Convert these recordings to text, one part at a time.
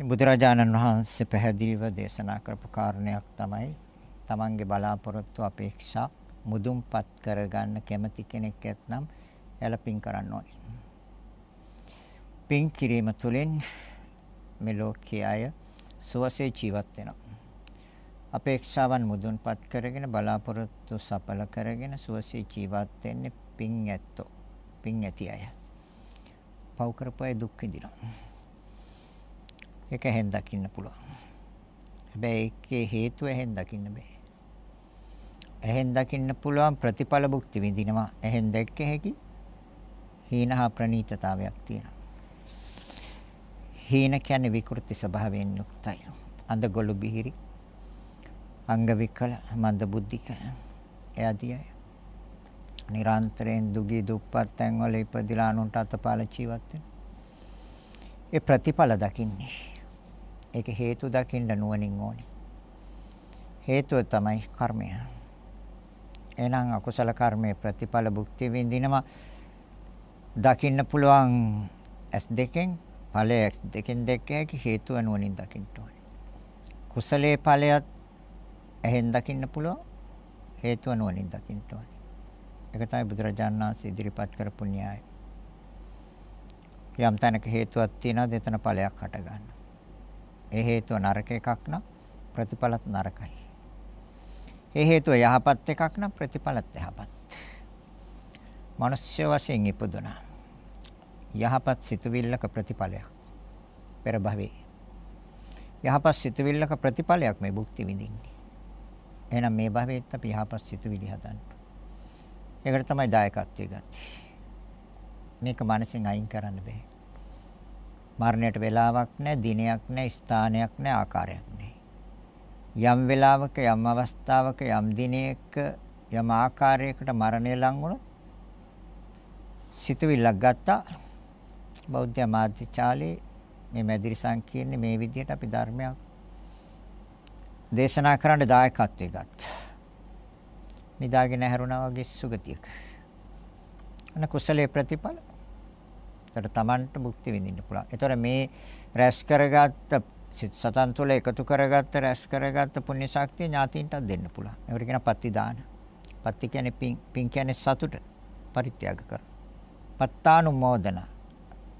බුදුරජාණන් වහන්සේ පැහැදිලිව දේශනා කරපු කාරණයක් තමයි තමන්ගේ බලාපොරොත්තු අපේක්ෂා මුදුන්පත් කරගන්න කැමති කෙනෙක් ඇත්නම් එයාලා පින් කරන්න ඕනේ. පින් කිරීම තුළින් මේ ලෝකයේ අය සුවසේ ජීවත් වෙනවා. අපේක්ෂාවන් මුදුන්පත් කරගෙන බලාපොරොත්තු සඵල කරගෙන සුවසේ ජීවත් වෙන්නේ පින් ඇත්තෝ. පින් ඇති අය. පව් කරපු අය දුක් විඳිනවා. ඒක ඇහෙන් දකින්න පුළුවන්. හැබැයි ඒකේ හේතුව ඇහෙන් දකින්න බෑ. ඇහෙන් දකින්න පුළුවන් ප්‍රතිඵල භුක්ති විඳිනවා. ඇහෙන් දැක්ක හැකි හීනහා ප්‍රනීතතාවයක් තියෙනවා. හීන කියන්නේ විකෘති ස්වභාවයෙන් යුක්තයි. අඳගොළු බිහිරි අංග විකල මන්ද බුද්ධික එයාදී අය නිරන්තරයෙන් දුගී දුප්පත් තැන්වල ඉපදිලා අනුන්ට අතපාල ජීවත් වෙන. ඒ ප්‍රතිඵල දකින්නේ ඒක හේතු දකින්න නුවණින් ඕනේ. හේතුව තමයි කර්මය. එහෙනම් අකුසල කර්මයේ ප්‍රතිඵල භුක්ති විඳිනවා දකින්න පුළුවන් S දෙකෙන් ඵලය X දෙකෙන් දැක්ක හැකි හේතුව නුවණින් දකින්න ඕනේ. කුසලයේ ඵලයත් එහෙන් දකින්න පුළුවන් හේතුව නුවණින් දකින්න ඕනේ. ඒක තමයි බුදුරජාණන් වහන්සේ ඉදිරිපත් කරපු න්‍යාය. යම් තැනක හේතුවක් තියෙනවද එතන ඵලයක් හට ගන්නවා. ඒ හේතුව නරක එකක් නම් ප්‍රතිඵලත් නරකයි. ඒ හේතුව යහපත් එකක් නම් ප්‍රතිඵලත් යහපත්. මනුෂ්‍ය වශයෙන් ඉපදුනා. යහපත් සිතුවිල්ලක ප්‍රතිඵලයක්. පෙර භවයේ. යහපත් සිතුවිල්ලක ප්‍රතිඵලයක් මේ භුක්ති විඳින්නේ. එහෙනම් මේ භවයේත් අපි යහපත් සිතුවිලි හදන්න. ඒකට තමයි දායකත්වය ගත්තේ. මේක මනසෙන් අයින් කරන්න බෑ. මරණයට වෙලාවක් නැහැ, දිනයක් නැහැ, ස්ථානයක් නැහැ, ආකාරයක් නැහැ. යම් වෙලාවක යම් අවස්ථාවක යම් දිනයක යම් ආකාරයකට මරණය ලං වුණොත් සිතුවිල්ලක් ගත්තා බෞද්ධ මාධ්‍යචාලේ මේ මැදිරි සංකීර්ණ මේ විදිහට අපි ධර්මයක් දේශනා කරන්න දායකත්වයේ ගත්තා. නිදාගෙන හැරුණා වගේ සුගතියක. අන කුසලයේ ප්‍රතිඵල එතකොට Tamanට භුක්ති විඳින්න පුළුවන්. එතකොට මේ රැස් කරගත්ත සතන් තුළ එකතු කරගත්ත රැස් කරගත්ත පුණ්‍ය ශක්තිය ඥාතීන්ටත් දෙන්න පුළුවන්. ඒකට කියන පත්ති දාන. පත්ති කියන්නේ පින් පින් කියන්නේ සතුට පරිත්‍යාග කර. පත්තානුමෝදන.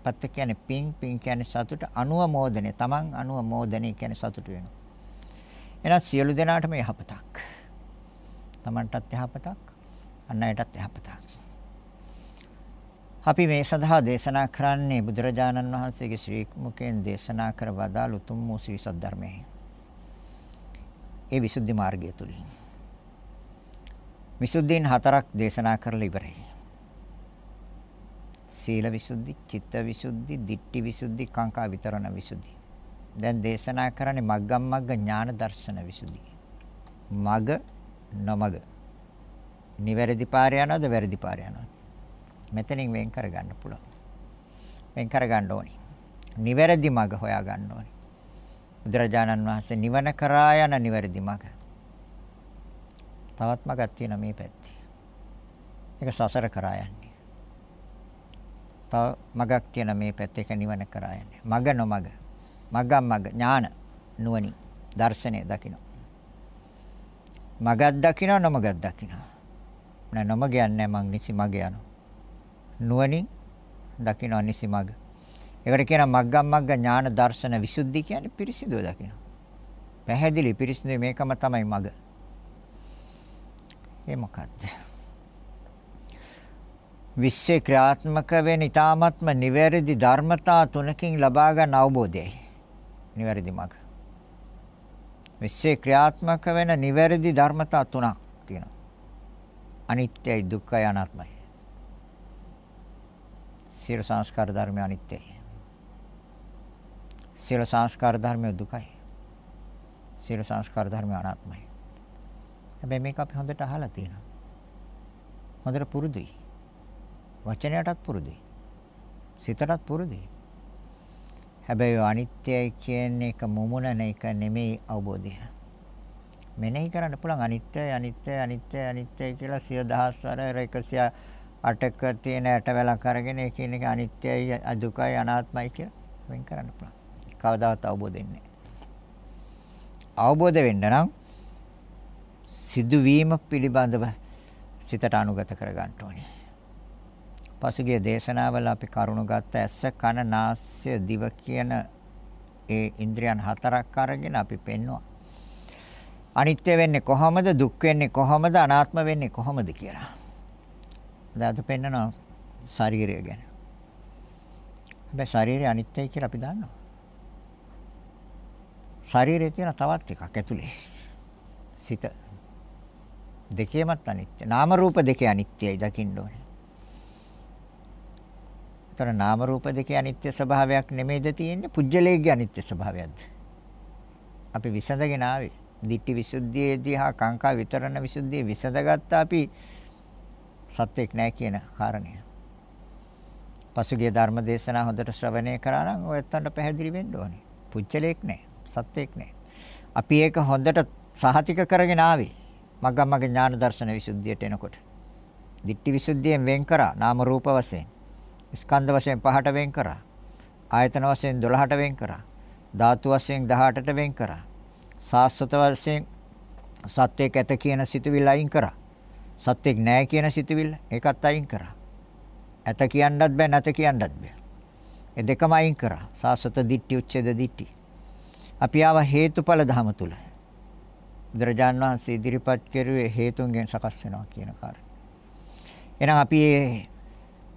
පත්ති කියන්නේ පින් පින් කියන්නේ සතුට අනුමෝදනය. Taman අනුමෝදනය කියන්නේ සතුට වෙනවා. එහෙනම් සියලු දෙනාටම යහපතක්. Tamanටත් යහපතක් අන් අයටත් යහපතක්. අපි මේ සඳහා දේශනා කරන්නේ බුදුරජාණන් වහන්සේගේ ශ්‍රී මුඛයෙන් දේශනා කර වදාළ උතුම් වූ ශ්‍රී සද්ධර්මයේ. ඒ විසුද්ධි මාර්ගය තුලින්. විසුද්ධීන් හතරක් දේශනා කරලා ඉවරයි. සීල විසුද්ධි, චිත්ත විසුද්ධි, ditthi විසුද්ධි, කාංකා විතරණ විසුද්ධි. දැන් දේශනා කරන්නේ මග්ගම් මග්ග ඥාන දර්ශන විසුද්ධි. මග නොමග. නිවැරදි පාරේ යනවද වැරදි පාරේ යනවද? මෙතනින් වෙන් කරගන්න පුළුවන්. වෙන් කරගන්න ඕනි. නිවැරදි මඟ හොයා ගන්න ඕනි. බුදුරජාණන් වහන්සේ නිවන කරා යන නිවැරදි මඟ. තවත් මඟක් තියෙන මේ පැත්තේ. ඒක සසර කරා යන්නේ. තව මඟක් තියෙන මේ පැත්තේ ඒක නිවන කරා යන්නේ. මඟ නොමඟ. මග්ගම් මඟ ඥාන නුවණින් දර්ශනය දකින්න. මගක් දකින්න නොමගක් දකින්න. නෑ නොමග යන්නේ මං නිසි මග යනවා. නුවණින් දකින්න අනිසි මඟ. ඒකට කියනවා මග්ගම් මග්ග ඥාන දර්ශන විසුද්ධි කියන්නේ පිරිසිදුව දකින්න. පැහැදිලි පිරිසිදු මේකම තමයි මඟ. ඒ මොකද්ද? විශ්ේ ක්‍රියාත්මක වෙන ඊ타ත්ම නිවැරදි ධර්මතා තුනකින් ලබා ගන්න අවබෝධයයි. නිවැරදි මඟ. විශ්ේ ක්‍රියාත්මක වෙන නිවැරදි ධර්මතා තුනක් තියෙනවා. අනිත්‍යයි දුක්ඛයි අනාත්මයි. සියලු සංස්කාර ධර්ම අනිත්‍යයි. සියලු සංස්කාර ධර්ම දුකයි. සියලු සංස්කාර ධර්ම අනාත්මයි. හැබැයි මේක අපි හොඳට අහලා තියෙනවා. හොඳට පුරුදුයි. වචනයටත් පුරුදුයි. සිතටත් පුරුදුයි. හැබැයි අනිත්‍යයි කියන එක මුමුණන එක නෙමෙයි අවබෝධය. මෙනෙහි කරන්න පුළුවන් අනිත්‍යයි අනිත්‍යයි අනිත්‍යයි අනිත්‍යයි කියලා සිය දහස් වර 100 අටක තියෙන ඇටවැලක් අරගෙන ඒ කියන එක අනිත්‍යයි දුකයි අනාත්මයි කියලා වෙන් කරන්න පුළුවන්. කවදාවත් අවබෝධ වෙන්නේ අවබෝධ වෙන්න නම් සිදුවීම පිළිබඳව සිතට අනුගත කර ගන්න ඕනේ. පසුගිය දේශනාවල අපි කරුණු ගත්ත ඇස කන නාසය දිව කියන ඒ ඉන්ද්‍රියන් හතරක් අරගෙන අපි පෙන්නවා. අනිත්‍ය වෙන්නේ කොහොමද දුක් වෙන්නේ කොහොමද අනාත්ම වෙන්නේ කොහොමද කියලා. දැන් අද පෙන්නනවා ශරීරය ගැන. හැබැයි ශරීරය අනිත්‍යයි කියලා අපි දන්නවා. ශරීරයේ තියෙන තවත් එකක් ඇතුලේ. සිත දෙකේමත් අනිත්‍ය. නාම රූප දෙකේ අනිත්‍යයි දකින්න ඕනේ. ତර නාම රූප දෙකේ අනිත්‍ය ස්වභාවයක් නෙමෙයිද තියෙන්නේ? පුජ්‍යලේගේ අනිත්‍ය ස්වභාවයක්ද? අපි විසඳගෙන ආවේ. ditthi visuddhiයේදී හා කාංකා විතරණ විසුද්ධියේ විසඳගත්ත අපි සත්‍යක් නැහැ කියන කාරණය. පසුගිය ධර්ම දේශනා හොඳට ශ්‍රවණය කරා නම් ඔයත්තන්ට පැහැදිලි වෙන්න ඕනේ. පුජ්‍යලේක් නැහැ. සත්‍යක් නැහැ. අපි ඒක හොඳට සහතික කරගෙන ආවේ. මග්ගමග්ග ඥාන දර්ශන විසුද්ධියට එනකොට. දිට්ඨි විසුද්ධියෙන් වෙන් කරා නාම රූප වශයෙන්. ස්කන්ධ වශයෙන් පහට වෙන් කරා. ආයතන වශයෙන් 12ට වෙන් කරා. ධාතු වශයෙන් 18ට වෙන් කරා. සාස්වත වශයෙන් සත්‍යයක් ඇත කියන සිතුවිල්ල අයින් කරා. සත්‍යයක් නැහැ කියන සිතුවිල්ල ඒකත් අයින් කරා. ඇත කියන්නත් බෑ නැත කියන්නත් බෑ. ඒ දෙකම අයින් කරා. සාස්වත දිට්ඨි උච්ඡේද දිට්ඨි. අපි ආව හේතුඵල ධම තුල. බුදුරජාන් වහන්සේ ඉදිරිපත් කෙරුවේ හේතුන්ගෙන් සකස් වෙනවා කියන කාරණය. එහෙනම් අපි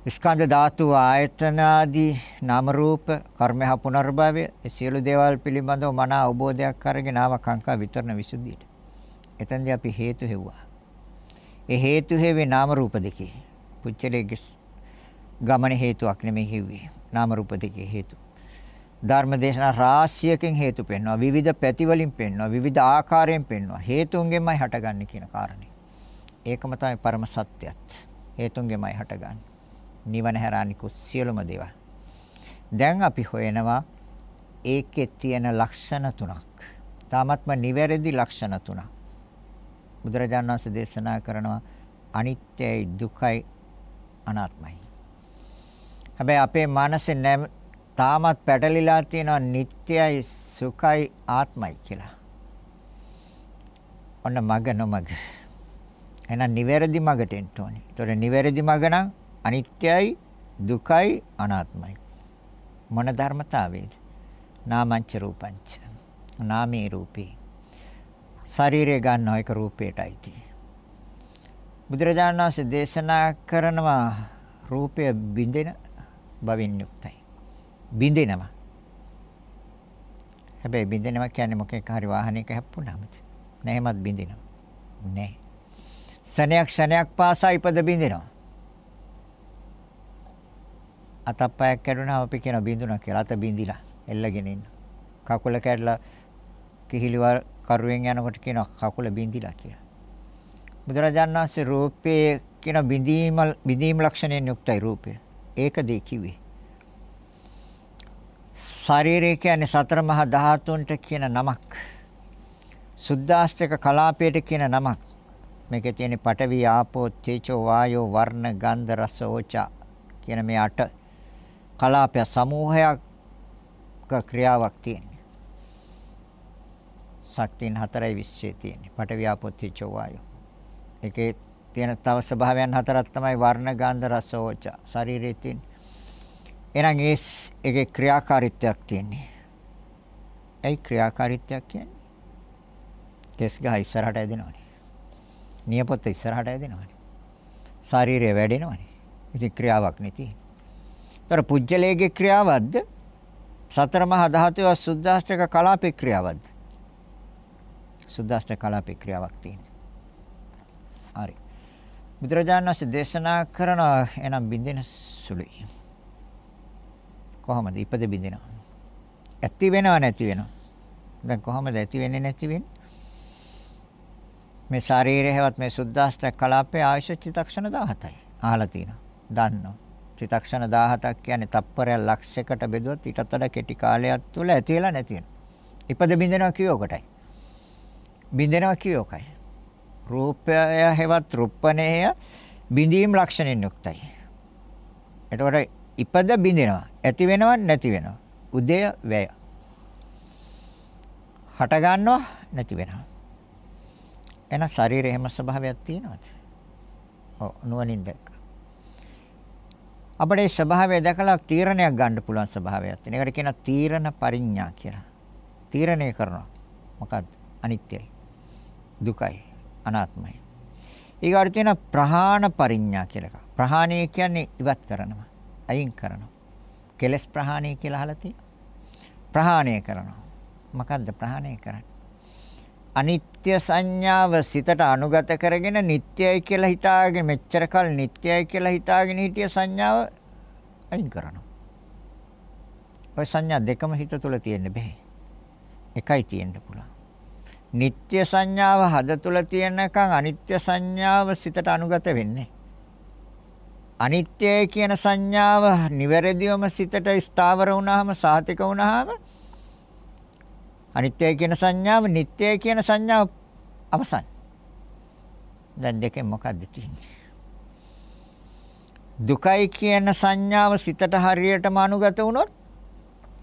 ස්කන්ධ ධාතු ආයතන ආදී නාම රූප කර්ම හා පුනර්භවය ඒ සියලු දේවල් පිළිබඳව මන අවබෝධයක් අරගෙන ආව කාංකා විතරන විසුද්ධියට. එතෙන්දී අපි හේතු හෙව්වා. ඒ හේතු හේවේ නාම රූප දෙකේ. පුච්චලේ ගමන හේතුවක් නෙමෙයි හෙව්වේ. නාම රූප දෙකේ හේතු. ධර්ම දේශනා රාශියකින් හේතු පෙන්වනවා. විවිධ පැති වලින් පෙන්වනවා. විවිධ ආකාරයෙන් පෙන්වනවා. හේතුන්ගෙන්මයි හටගන්නේ කියන කාරණේ. ඒකම තමයි පරම සත්‍යයත්. හේතුන්ගෙන්මයි හටගන්නේ. නිවන හැර අනිකුත් සියලුම දේවල්. දැන් අපි හොයනවා ඒකේ තියෙන ලක්ෂණ තුනක්. තාමත්ම නිවැරදි ලක්ෂණ තුනක්. බුදුරජාණන් වහන්සේ දේශනා කරනවා අනිත්‍යයි දුකයි අනාත්මයි. හැබැයි අපේ මනසේ තාමත් පැටලිලා තියෙනවා නිට්ටයයි සුඛයි ආත්මයි කියලා. ඔන්න මග නොමග. එහෙනම් නිවැරදි මගට එන්න ඕනේ. ඒතොර නිවැරදි මග නම් අනිත්‍යයි දුකයි අනාත්මයි. මොන ධර්මතාවේද? නාමංච රූපංච. නාමේ රූපේ. ශරීරය ගන්නවා එක රූපයටයි තියෙන්නේ. බුදුරජාණන් වහන්සේ දේශනා කරනවා රූපය බිඳෙන බවින් යුක්තයි. බින්දෙනවා. හැබැයි බින්දෙනවා කියන්නේ මොකෙක් හරි වාහනයක හැප්පුණාමද? නැහැමත් බින්දෙනවා. නැහැ. සනයක් සනයක් පාසා ඉපද බින්දෙනවා. අතප්පයක් කැඩුණාම අපි කියන බින්දුණා කියලා. අත බින්දිලා එල්ලගෙන ඉන්න. කකුල කැඩලා කිහිලිවර කරුවෙන් යනකොට කියනවා කකුල බින්දිලා කියලා. බුදුරජාණන් වහන්සේ රූපයේ කියන බිඳීම බිඳීම ලක්ෂණයෙන් යුක්තයි රූපය. ඒකදී කිව්වේ. ශරීරය කියන්නේ සතර මහා ධාතුන්ට කියන නමක්. සුද්දාස්තික කලාපයට කියන නමක්. මේකේ තියෙන පඨවි ආපෝ තේජෝ වායෝ වර්ණ ගන්ධ රස ඕචා කියන මේ අට කලාපය සමූහයක් ක්‍රියාවක් තියෙනවා. ශක්තියන් හතරයි විශ්වයේ තියෙන්නේ. පඨවි ආපෝ තේජෝ වායෝ. ඒකේ තියෙන තව ස්වභාවයන් හතරක් තමයි වර්ණ ගන්ධ රස ඕචා. ශරීරයේ තියෙන එහෙනම් ඒ ඒකේ ක්‍රියාකාරීත්වයක් තියෙන්නේ. ඒ ක්‍රියාකාරීත්වයක් කියන්නේ කෙස් ගහ ඉස්සරහට ඇදෙනවනේ. නියපොත්ත ඉස්සරහට ඇදෙනවනේ. ශරීරය වැඩෙනවනේ. ඉතින් ක්‍රියාවක් නැති. ତර පුජ්‍යලයේ ක්‍රියාවක්ද? සතර මහා ධාතුව සුද්දාෂ්ටක කලාපේ ක්‍රියාවක්ද? සුද්දාෂ්ටක කලාපේ ක්‍රියාවක් තියෙනවා. හරි. බුදුරජාණන් වහන්සේ දේශනා කරන එනම් බින්දින සුළුයි. කොහොමද ඉපද බින්දිනවා? ඇති වෙනව නැති වෙනව. දැන් කොහොමද ඇති වෙන්නේ නැති වෙන්නේ? මේ ශරීරය හැවත් මේ සුද්දාෂ්ටක කලාපයේ ආයුෂ චිතක්ෂණ 17යි. අහලා තියෙනවා. දන්නවා. චිතක්ෂණ 17ක් කියන්නේ තප්පරයක් ලක්ෂයකට බෙදුවත් ඊටත් වඩා කෙටි කාලයක් තුළ ඇති වෙලා නැති වෙනවා. ඉපද බින්දෙනවා කියෝ කොටයි. බින්දෙනවා කියෝ කයි. රූපය හැවත් රුප්පණය බිඳීම් ලක්ෂණෙන් යුක්තයි. එතකොට ඉපද බින්දෙනවා. ඇති වෙනව නැති වෙනව. උදය වැය. හට ගන්නවා නැති වෙනවා. එහෙනම් ශරීරයේ හැම ස්වභාවයක් තියෙනවද? ඔව් නුවණින් දැක්ක. අපිට මේ ස්වභාවය දැකලා තීරණයක් ගන්න පුළුවන් ස්වභාවයක් තියෙන. ඒකට කියනවා තීරණ පරිඥා කියලා. තීරණය කරනවා. මොකද්ද? අනිත්‍යයි. දුකයි. අනාත්මයි. ඊගාට තියෙන ප්‍රහාණ පරිඥා කියලා එකක්. ප්‍රහාණය කියන්නේ ඉවත් කරනවා. අයින් කරනවා. කෙලස් ප්‍රහාණය කියලා අහලා තියෙනවා. ප්‍රහාණය කරනවා. මොකද්ද ප්‍රහාණය කරන්නේ? අනිත්‍ය සංඥාව සිතට අනුගත කරගෙන නිට්ටයයි කියලා හිතාගෙන මෙච්චර කල් නිට්ටයයි කියලා හිතාගෙන හිටිය සංඥාව අයින් කරනවා. ඔය සංඥා දෙකම හිත තුළ තියෙන්න බෑ. එකයි තියෙන්න පුළුවන්. නিত্য සංඥාව හද තුළ තියෙනකන් අනිත්‍ය සංඥාව සිතට අනුගත වෙන්නේ. අනිත්‍යය කියන සංඥාව නිවැරදිවම සිතට ස්ථාවර වුණාම සාතික වුණාම අනිත්‍යය කියන සංඥාව නිට්ටයයි කියන සංඥාව අවසන්. දැන් දෙකෙන් මොකද්ද තියෙන්නේ? දුකයි කියන සංඥාව සිතට හරියටම අනුගත වුණොත්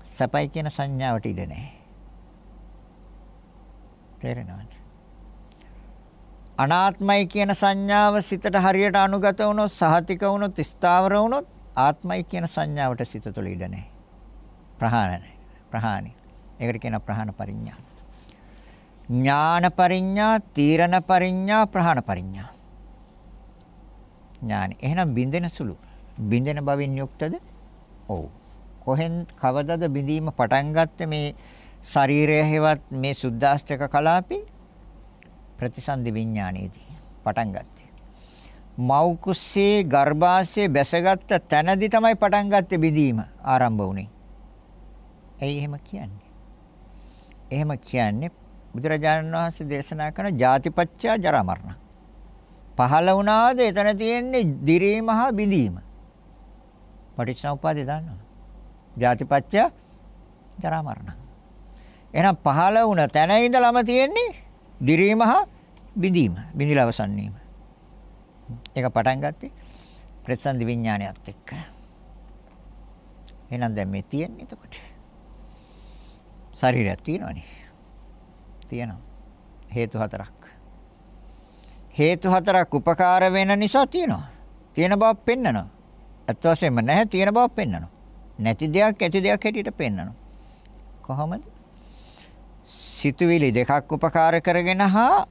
සැපයි කියන සංඥාවට ඉඩ නැහැ. තේරෙනවද? අනාත්මයි කියන සංඥාව සිතට හරියට අනුගත වුණොත් සහතික වුණොත් ස්ථාවර වුණොත් ආත්මයි කියන සංඥාවට සිත තුළ ඉඩ නැහැ. ප්‍රහාණය. ප්‍රහාණි. ඒකට කියන ප්‍රහාණ පරිඥා. ඥාන පරිඥා, තීරණ පරිඥා, ප්‍රහාණ පරිඥා. ඥාන. එහෙනම් බින්දෙන සුළු. බින්දෙන බවින් යුක්තද? ඔව්. කොහෙන් කවදද බිඳීම පටන් ගත්තේ මේ ශරීරය හේවත් මේ සුද්දාෂ්ටක කලාපේ ප්‍රතිසන්දි විඥානයේදී පටන් ගත්තේ. මව් කුස්සේ ගර්භාෂයේ බැසගත්ත තැනදී තමයි පටන් ගත්තේ බිඳීම ආරම්භ වුණේ. ඇයි එහෙම කියන්නේ? එහෙම කියන්නේ බුදුරජාණන් වහන්සේ දේශනා කරන ජාතිපච්චා ජරා මරණ. පහළ වුණාද එතන තියෙන්නේ දිරීම හා බිඳීම. පටිච්චසමුප්පාදේ දන්නවා. ජාතිපච්චා ජරා මරණ. එහෙනම් පහළ වුණ තැන ඉඳලම තියෙන්නේ දිරීම හා බිඳීම. බිඳිලා අවසන් වීම. ඒක පටන් ගත්තේ ප්‍රතිසන්දි විඥානයත් එක්ක. එහෙනම් දැන් මේ තියෙන්නේ එතකොට. ශරීරයක් තියෙනවනේ. තියෙනවා. හේතු හතරක්. හේතු හතරක් උපකාර වෙන නිසා තියෙනවා. තියෙන බව පෙන්නනවා. අත් වශයෙන්ම නැහැ තියෙන බව පෙන්නනවා. නැති දෙයක් ඇති දෙයක් හැටියට පෙන්නනවා. කොහොමද? සිතුවිලි දෙකක් උපකාර කරගෙන හා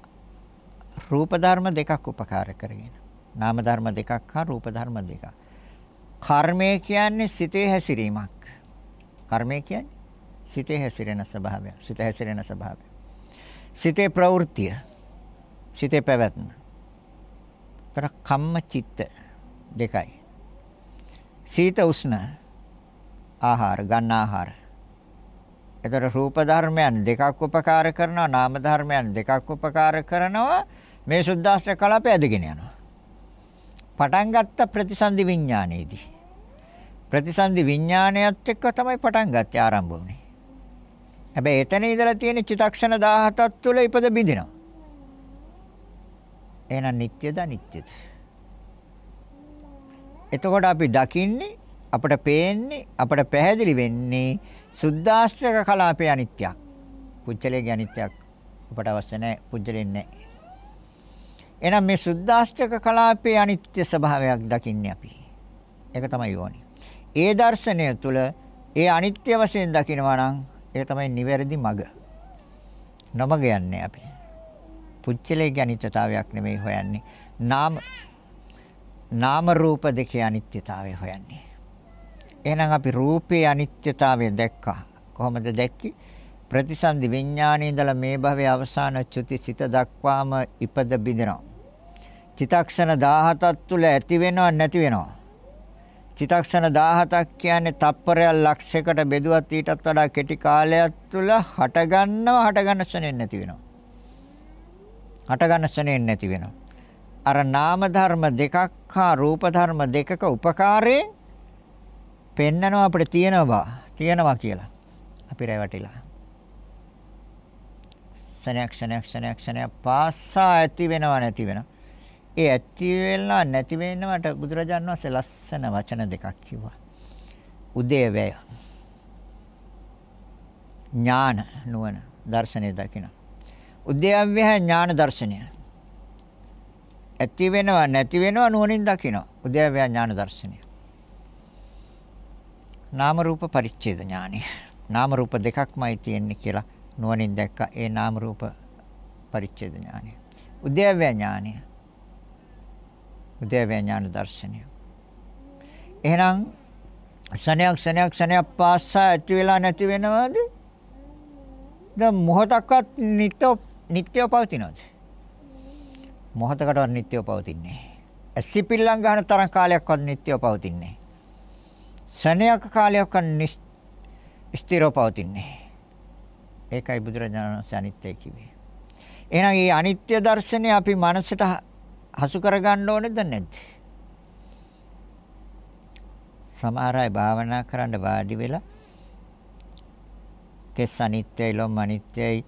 රූප ධර්ම දෙකක් උපකාර කරගෙන. නාම ධර්ම දෙකක් හා රූප ධර්ම දෙකක්. කර්මය කියන්නේ සිතේ හැසිරීමක්. කර්මය කියන්නේ සිතේ හැසිරෙන ස්වභාවය. සිත හැසිරෙන ස්වභාවය. සිතේ ප්‍රවෘත්තිය. සිතේ පැවැත්ම. තර කම්ම චිත්ත දෙකයි. සීත උෂ්ණ ආහාර ගන්න ආහාර. එතකොට රූප ධර්මයන් දෙකක් උපකාර කරනවා නාම ධර්මයන් දෙකක් උපකාර කරනවා මේ සුද්දාස්ත්‍ර කලාපය ඇදගෙන යනවා. පටන් ගත්ත ප්‍රතිසන්දි විඥානයේදී. ප්‍රතිසන්දි විඥානයත් එක්ක තමයි පටන් ගත්තේ ආරම්භ වුනේ. හැබැයි එතන ඉඳලා තියෙන චිතක්ෂණ 17ක් තුළ ඉපද බිඳිනවා. එහෙනම් නිට්ටයද අනිත්‍යද? එතකොට අපි දකින්නේ අපට පේන්නේ අපට පැහැදිලි වෙන්නේ සුද්දාස්ත්‍රක කලාපේ අනිත්‍යයක්. පුජ්‍යලයේ අනිත්‍යයක් අපට අවශ්‍ය නැහැ. පුජ්‍යලෙන්නේ නැහැ. එහෙනම් මේ සුද්දාස්ත්‍රක කලාපේ අනිත්‍ය ස්වභාවයක් දකින්නේ අපි. ඒක තමයි ඕනේ. ඒ දර්ශනය තුළ ඒ අනිත්‍ය වශයෙන් දකිනවා නම් ඒක තමයි නිවැරදි මඟ. නොමග යන්නේ අපි. පුච්චලේ අනිත්‍යතාවයක් නෙමෙයි හොයන්නේ. නාම නාම රූප දෙකේ අනිත්‍යතාවය හොයන්නේ. එහෙනම් අපි රූපේ අනිත්‍යතාවය දැක්කා. කොහොමද දැක්කේ? ප්‍රතිසන්දි විඥානයේ ඉඳලා මේ භවයේ අවසාන චුති සිත දක්වාම ඉපද බිඳිනවා. චිතක්ෂණ 17ක් තුල ඇති වෙනව නැති වෙනවා. චිතක්ෂණ 17ක් කියන්නේ තප්පරයක් ලක්ෂයකට බෙදුවත් ඊටත් වඩා කෙටි කාලයක් තුල හට ගන්නව හට ගන්න ශරණෙන් නැති වෙනවා. හට ගන්න ශරණෙන් නැති වෙනවා. අර නාම ධර්ම දෙකක් හා රූප ධර්ම දෙකක උපකාරයෙන් පෙන්නනවා අපිට තියෙනවා තියෙනවා කියලා. අපි රැවටිලා. ශනයක් ශනයක් ශනයක් ශනයක් පාසා ඇති වෙනව නැති වෙනවා. ඒ ඇති වෙලා නැති වෙනවට බුදුරජාන් වහන්සේ ලස්සන වචන දෙකක් කිව්වා. උදේ වේය. ඥාන නුවණ දර්ශනය දකිනවා. උද්‍යව්‍ය ඥාන දර්ශනය. ඇති වෙනවා නැති වෙනවා නුවණින් දකිනවා. උද්‍යව්‍ය ඥාන දර්ශනය. නාම රූප පරිච්ඡේද ඥානය. නාම රූප දෙකක්මයි තියෙන්නේ කියලා නුවණින් දැක්ක ඒ නාම රූප පරිච්ඡේද ඥානය. උද්‍යව්‍ය ඥානය. උද්‍යව්‍ය ඥාන දර්ශනය. එහෙනම් ශනයක් ශනයක් ශනයක් පාස්සා ඇති වෙලා නැති වෙනවද? දැන් මොහොතක්වත් නිත්‍ය නිත්‍යව පවතිනවද? මොහොතකටවත් නිත්‍යව පවතින්නේ නැහැ. ඇසිපිල්ලම් ගන්න තරම් කාලයක්වත් නිත්‍යව පවතින්නේ නැහැ. ශනයක කාලයක්වත් ස්ථිරව පවතින්නේ ඒකයි බුදුරජාණන් වහන්සේ අනිත්‍ය කිව්වේ. එහෙනම් මේ අනිත්‍ය දර්ශනය අපි මනසට හසු කරගන්න ඕනේද නැද්ද? සමහර අය භාවනා කරන්න වාඩි වෙලා කෙස් අනිත්‍යයි ලොම් අනිත්‍යයි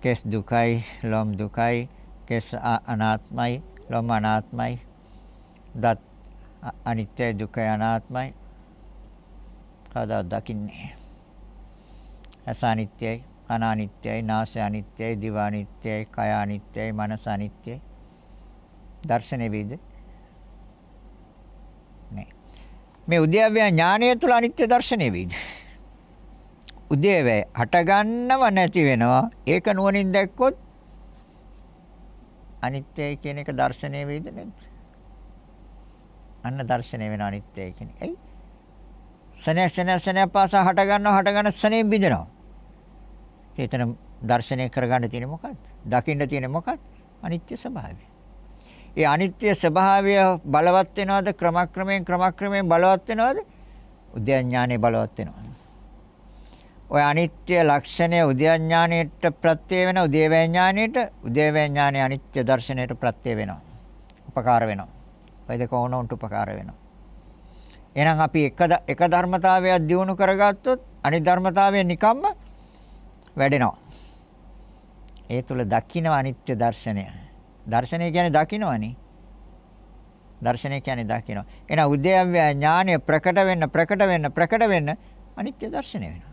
කෙස් දුකයි ලොම් දුකයි කෙස් අනාත්මයි ලොම් අනාත්මයි දත් අනිත්‍යයි දුකයි අනාත්මයි කවදා දකින්නේ ඇස අනිත්‍යයි කන අනිත්‍යයි නාසය අනිත්‍යයි දිව අනිත්‍යයි කය අනිත්‍යයි මනස අනිත්‍යයි දර්ශනේ වේද මේ උද්‍යව්‍ය ඥානය තුළ අනිත්‍ය දර්ශනය වේද? උද්‍යව්‍ය හටගන්නව නැති වෙනවා. ඒක නුවණින් දැක්කොත් අනිත්‍යයි කියන එක දර්ශනය වේද නැද්ද? අන්න දර්ශනය වෙන අනිත්‍යයි කියන්නේ. ඇයි? සනේ සනේ සනේ පාසා හට ගන්නවා හට ගන්න සනේ බිඳිනවා. ඒතන දර්ශනය කරගන්න තියෙන්නේ මොකක්ද? දකින්න තියෙන්නේ මොකක්ද? අනිත්‍ය ස්වභාවය. ඒ අනිත්‍ය ස්වභාවය බලවත් වෙනවද ක්‍රමක්‍රමයෙන් ක්‍රමක්‍රමයෙන් බලවත් වෙනවද උද්‍යඥානෙ බලවත් වෙනවා ඔය අනිත්‍ය ලක්ෂණය උද්‍යඥාණයට ප්‍රත්‍ය වෙන උදේවැඥාණයට උදේවැඥාණය අනිත්‍ය දර්ශනයට ප්‍රත්‍ය වෙනවා උපකාර වෙනවා ඔය දෙක ඕනොන්ට උපකාර වෙනවා එහෙනම් අපි එක එක ධර්මතාවයක් දිනු කරගත්තොත් අනිත් ධර්මතාවය නිකම්ම වැඩෙනවා ඒ තුල දකින්න අනිත්‍ය දර්ශනය දර්ශනය කියන්නේ දකින්නවනේ. දර්ශනය කියන්නේ දකින්න. එහෙනම් උද්‍යව්‍ය ඥානය ප්‍රකට වෙන්න ප්‍රකට වෙන්න ප්‍රකට වෙන්න අනිත්‍ය දර්ශනය වෙනවා.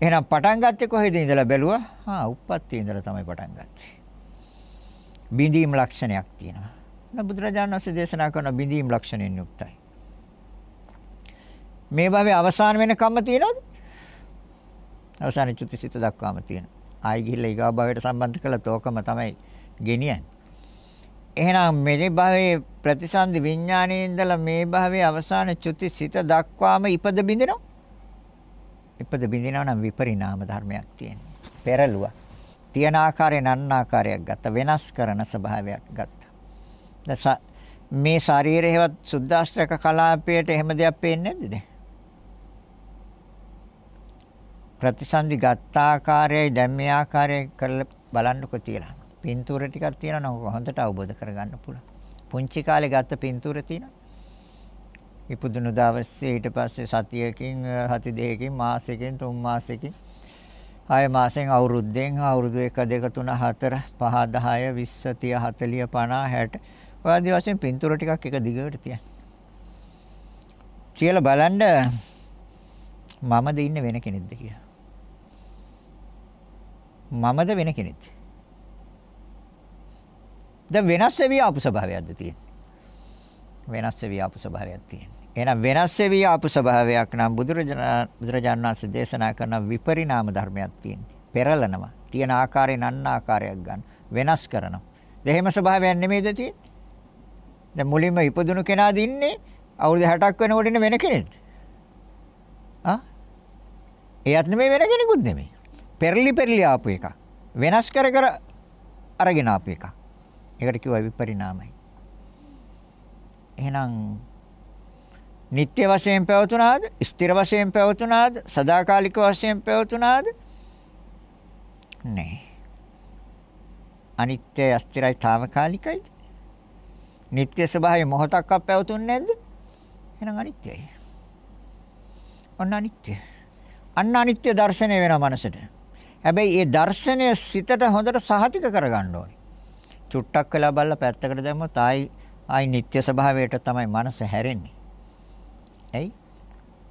එහෙනම් පටන් ගත්තේ කොහෙද ඉඳලා බැලුවා? ආ උප්පත්ති ඉඳලා තමයි පටන් ගත්තේ. බිඳීම් ලක්ෂණයක් තියෙනවා. න බුදුරජාණන් වහන්සේ දේශනා කරන බිඳීම් ලක්ෂණයෙන් යුක්තයි. මේ භවයේ අවසාන වෙනකම්ම තියෙනවද? අවසාන චුතිසිත දක්වාම තියෙනවා. ආයි ගිහිල්ලා ඊගා භවයට සම්බන්ධ කළා තෝකම තමයි ගෙනියන්නේ. එහෙනම් මේ භවයේ ප්‍රතිසන්දි විඥානයේ ඉඳලා මේ භවයේ අවසාන චුති සිත දක්වාම ඉපද බින්දිනවා. ඉපද බින්දිනවා නම් විපරිණාම ධර්මයක් තියෙනවා. පෙරළුවා. තියෙන ආකාරයෙන් අන්න ආකාරයක් ගත්ත වෙනස් කරන ස්වභාවයක් ගත්තා. මේ ශරීරයේවත් සුද්දාස්ත්‍රක කලාපයට එහෙම දෙයක් පේන්නේ නැද්ද දැන්? ප්‍රතිසන්දි ගත්ත ආකාරයයි දැන් මේ ආකාරය කරලා බලන්නකො තියලා. පින්තූර ටිකක් තියෙනවා නම් හොඳට අවබෝධ කරගන්න පුළුවන්. පුංචි කාලේ ගත්ත පින්තූර තියෙනවා. ඉපදුණු දවසේ ඊට පස්සේ සතියකින් හති දෙකකින් මාසෙකින් තුන් මාසෙකින් හය මාසෙන් අවුරුද්දෙන් අවුරුදු 1 2 3 4 5 10 20 30 40 50 60 ඔය ආදි වශයෙන් පින්තූර ටිකක් එක දිගට තියන්න. කියලා බලන්න මමද ඉන්නේ වෙන කෙනෙක්ද කියලා. මමද වෙන කෙනෙක්ද? දැන් වෙනස් වෙවි ආපු ස්වභාවයක්ද තියෙන්නේ. වෙනස් වෙවි ආපු ස්වභාවයක් තියෙන්නේ. එහෙනම් වෙනස් වෙවි ආපු ස්වභාවයක් නම් බුදුරජාණන් බුදුරජාණන් වහන්සේ දේශනා කරන විපරිණාම ධර්මයක් තියෙන්නේ. පෙරලනවා. තියෙන ආකාරයෙන් අන්න ආකාරයක් ගන්න. වෙනස් කරනවා. දෙහෙම ස්වභාවයක් නෙමෙයිද තියෙන්නේ? දැන් මුලින්ම ඉපදුණු කෙනාද ඉන්නේ අවුරුදු 60ක් වෙනකොට ඉන්න වෙන කෙනෙක්ද? ආ? එයත් නෙමෙයි වෙන කෙනෙකුත් නෙමෙයි. පෙරලි පෙරලි ආපු එකක්. වෙනස් කර කර අරගෙන ආපු එකක්. ඒකට කිව්වා විපරිණාමයි. එහෙනම් නිත්‍ය වශයෙන් පැවතුනාද? ස්ථිර වශයෙන් පැවතුනාද? සදාකාලික වශයෙන් පැවතුනාද? නැහැ. අනිත්‍ය අස්තිරයි తాවකාලිකයි. නিত্য ස්වභාවය මොහොතක්වත් පැවතුන්නේ නැද්ද? එහෙනම් අනිත්‍යයි. අන්න අනිත්‍ය. අන්න අනිත්‍ය දර්ශනය වෙනා මනසට. හැබැයි ඒ දර්ශනය සිතට හොඳට සහතික කරගන්න ඕනේ. චුට්ටක් වෙලා බලලා පැත්තකට දැම්මොත් ආයි ආයි නිත්‍ය ස්වභාවයට තමයි මනස හැරෙන්නේ. ඇයි?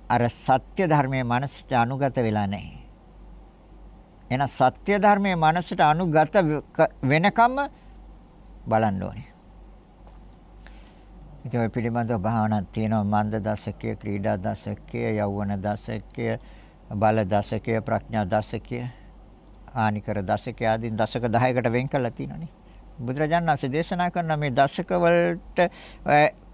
අර සත්‍ය ධර්මයේ මනසට අනුගත වෙලා නැහැ. එහෙනම් සත්‍ය ධර්මයේ මනසට අනුගත වෙනකම් බලන්න ඕනේ. ඉතින් ඔය පිළිබඳව භාවනාවක් තියෙනවා මන්ද දශකය, ක්‍රීඩා දශකය, යෞවන දශකය, බල දශකය, ප්‍රඥා දශකය, ආනිකර දශකය ආදී දශක 10කට වෙන් කරලා තියෙනනේ. බුදුරජාණන් වහන්සේ දේශනා කරන මේ දශක වලට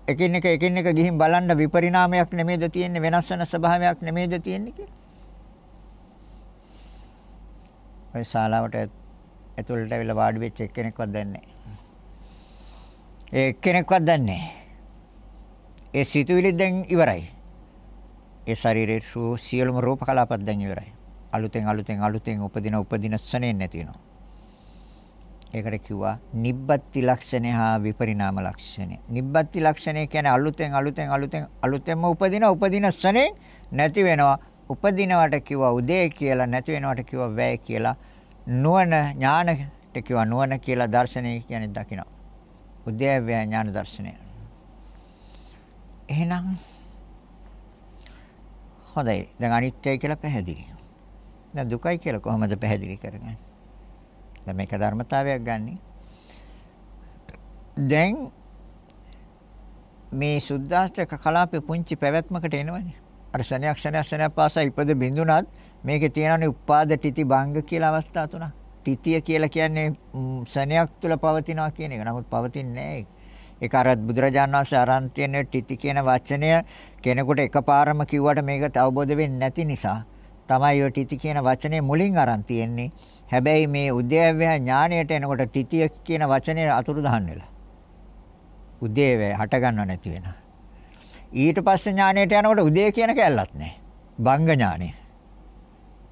එකින් එක එකින් එක ගිහින් බලන්න විපරිණාමයක් නෙමෙයිද තියෙන්නේ වෙනස් වෙන ස්වභාවයක් නෙමෙයිද තියෙන්නේ කියලා. ඔය ශාලාවට ඇතුළට ඇවිල්ලා වාඩි වෙච්ච එක්කෙනෙක්වත් දන්නේ නැහැ. ඒ එක්කෙනෙක්වත් දන්නේ නැහැ. ඒ සිතුවිලි දැන් ඉවරයි. ඒ ශරීරයේ සියලුම රූප කලාපත් දැන් ඉවරයි. අලුතෙන් අලුතෙන් අලුතෙන් උපදින උපදින ස්වනේ නැති වෙනවා. ඒකට කිව්වා නිබ්බත්ති ලක්ෂණය හා විපරිණාම ලක්ෂණය. නිබ්බත්ති ලක්ෂණය කියන්නේ අලුතෙන් අලුතෙන් අලුතෙන් අලුතෙන්ම උපදින උපදින ස්වනේ නැති වෙනවා. උපදිනවට කිව්වා උදේ කියලා නැති වෙනවට කිව්වා වැය කියලා. නුවණ ඥානට කිව්වා නුවණ කියලා දර්ශනය කියන්නේ දකිනවා. උදේ වැය ඥාන දර්ශනය. එහෙනම් හොඳයි. දැන් අනිත්‍යයි කියලා පැහැදිලි. දැන් දුකයි කියලා කොහොමද පැහැදිලි කරගන්නේ? දැන් මේක ධර්මතාවයක් ගන්නෙ. දැන් මේ සුද්දාස්ත්‍රක කලාපේ පුංචි පැවැත්මකට එනවනේ. අර ශනයක් ශනයක් ශනයක් පාසා ඉපද බින්දුනත් මේකේ තියෙනනේ උපාද තితి භංග කියලා අවස්ථා තුනක්. තිතිය කියලා කියන්නේ ශනයක් තුල පවතිනවා කියන එක. නමුත් පවතින්නේ නැහැ. ඒක අර බුදුරජාණන් වහන්සේ අරන් තියෙන තිති කියන වචනය කෙනෙකුට එකපාරම කිව්වට මේක අවබෝධ වෙන්නේ නැති නිසා තමයි ඔය තිති කියන වචනේ මුලින් අරන් තියෙන්නේ. හැබැයි මේ උද්‍යව්‍ය ඥාණයට එනකොට තිතිය කියන වචනේ අතුරුදහන් වෙලා. උද්‍යව්‍ය හට ගන්නව නැති වෙනවා. ඊට පස්සේ ඥාණයට යනකොට උදේ කියන කැලලත් නැහැ. බංග ඥාණය.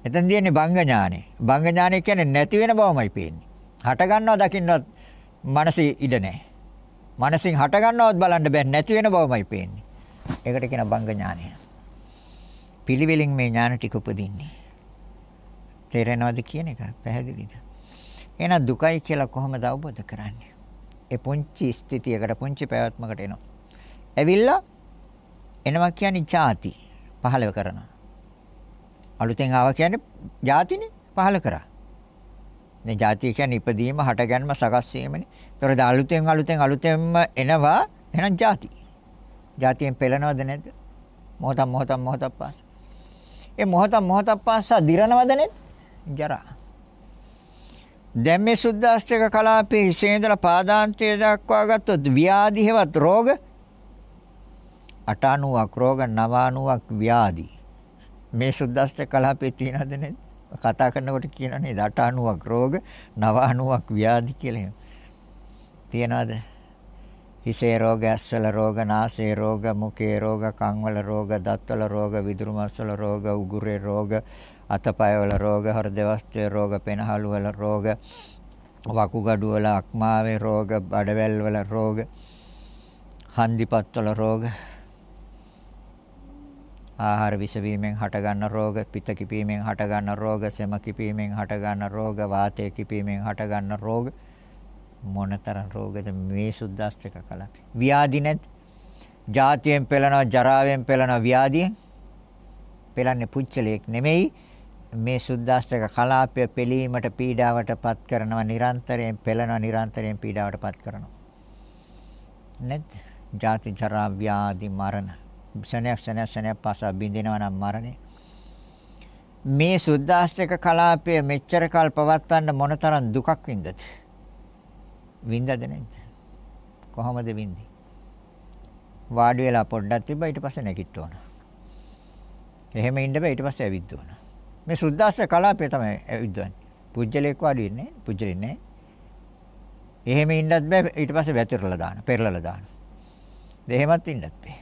එතෙන් තියෙන්නේ බංග ඥාණය. බංග ඥාණය කියන්නේ නැති වෙන බවමයි පේන්නේ. හට ගන්නව දකින්නවත් මනසේ ඉඩ නැහැ. මනසින් හට ගන්නවත් බලන්න බෑ නැති වෙන බවමයි පේන්නේ. ඒකට කියන බංග ඥානය. පිළිවෙලින් මේ ඥාන ටික උපදින්නේ. තේරෙනවද කියන එක පැහැදිලිද? එහෙනම් දුකයි කියලා කොහොමද අවබෝධ කරන්නේ? ඒ පුංචි ස්ථිතියකට පුංචි පැවැත්මකට එනවා. ඇවිල්ලා එනවා කියන්නේ ಜಾති පහළ කරනවා. අලුතෙන් ආවා කියන්නේ ಜಾතිනේ පහළ කරා. දැන් ಜಾතිය කියන්නේ ඉපදීම, හටගැන්ම, සකස් වීමනේ. ඒතොර අලුතෙන් අලුතෙන් අලුතෙන්ම එනවා එහෙනම් ಜಾති. ಜಾතියෙන් පෙළනවද නැද්ද? මොහොතක් මොහොතක් මොහොතක් පාසා ඒ මොහොතක් මොහොතක් පාසා දිරනවද නැද්ද? ජරා. දැන් මේ සුද්දාස්ත්‍රික කලාපේ හිසේ ඉඳලා පාදාන්තය දක්වා ගත්තොත් ව්‍යාධි හේවත් රෝග 90ක් රෝග 90ක් ව්‍යාධි. මේ සුද්දාස්ත්‍රික කලාපේ තියෙනවද නැද්ද? කතා කරනකොට කියනවා නේද 90ක් රෝග 90ක් ව්‍යාධි කියලා. තියනවාද? හිසේ රෝග, ඇස්වල රෝග, නාසයේ රෝග, මුඛයේ රෝග, කන්වල රෝග, දත්වල රෝග, විදුරු මස්වල රෝග, උගුරේ රෝග, අතපයවල රෝග, හෘදවස්ත්‍රයේ රෝග, පෙනහළු වල රෝග, වකුගඩු වල අක්මාවේ රෝග, බඩවැල් වල රෝග, හන්දිපත් වල රෝග, ආහාර විස වීමෙන් හටගන්න රෝග, පිත කිපීමෙන් හටගන්න රෝග, සෙම කිපීමෙන් හටගන්න රෝග, වාතය කිපීමෙන් හටගන්න රෝග මොනතරම් රෝගද මේ සුද්දාස්ත්‍රක කලපි. ව්‍යාධි නැත්. ජාතියෙන් පෙළනවා, ජරාවෙන් පෙළනවා ව්‍යාධියෙන්. පෙළන්නේ පුච්චලයක් නෙමෙයි. මේ සුද්දාස්ත්‍රක කලාපය පෙළීමට පීඩාවටපත් කරනවා නිරන්තරයෙන් පෙළනවා නිරන්තරයෙන් පීඩාවටපත් කරනවා. නැත්. ජාති ජරා ව්‍යාධි මරණ. ශනයක් ශනයක් ශනයක් පාසා බින්දිනවා නම් මරණේ. මේ සුද්දාස්ත්‍රක කලාපය මෙච්චර කල් පවත්වන්න මොනතරම් දුකක් වින්දද? වින්දද නැද්ද? කොහොමද වින්දේ? වාඩි වෙලා පොඩ්ඩක් තිබ්බා ඊට පස්සේ නැගිට ඕන. එහෙම ඉන්න බෑ ඊට පස්සේ ඇවිත් ඕන. මේ සුද්දාස්ත්‍ර කලාපය තමයි ඇවිද්දන්නේ. පුජ්‍යලෙක් වාඩි වෙන්නේ පුජ්‍යලෙ නෑ. එහෙම ඉන්නත් බෑ ඊට පස්සේ වැතිරලා දාන, පෙරලලා දාන. දෙහෙමත් ඉන්නත් බෑ.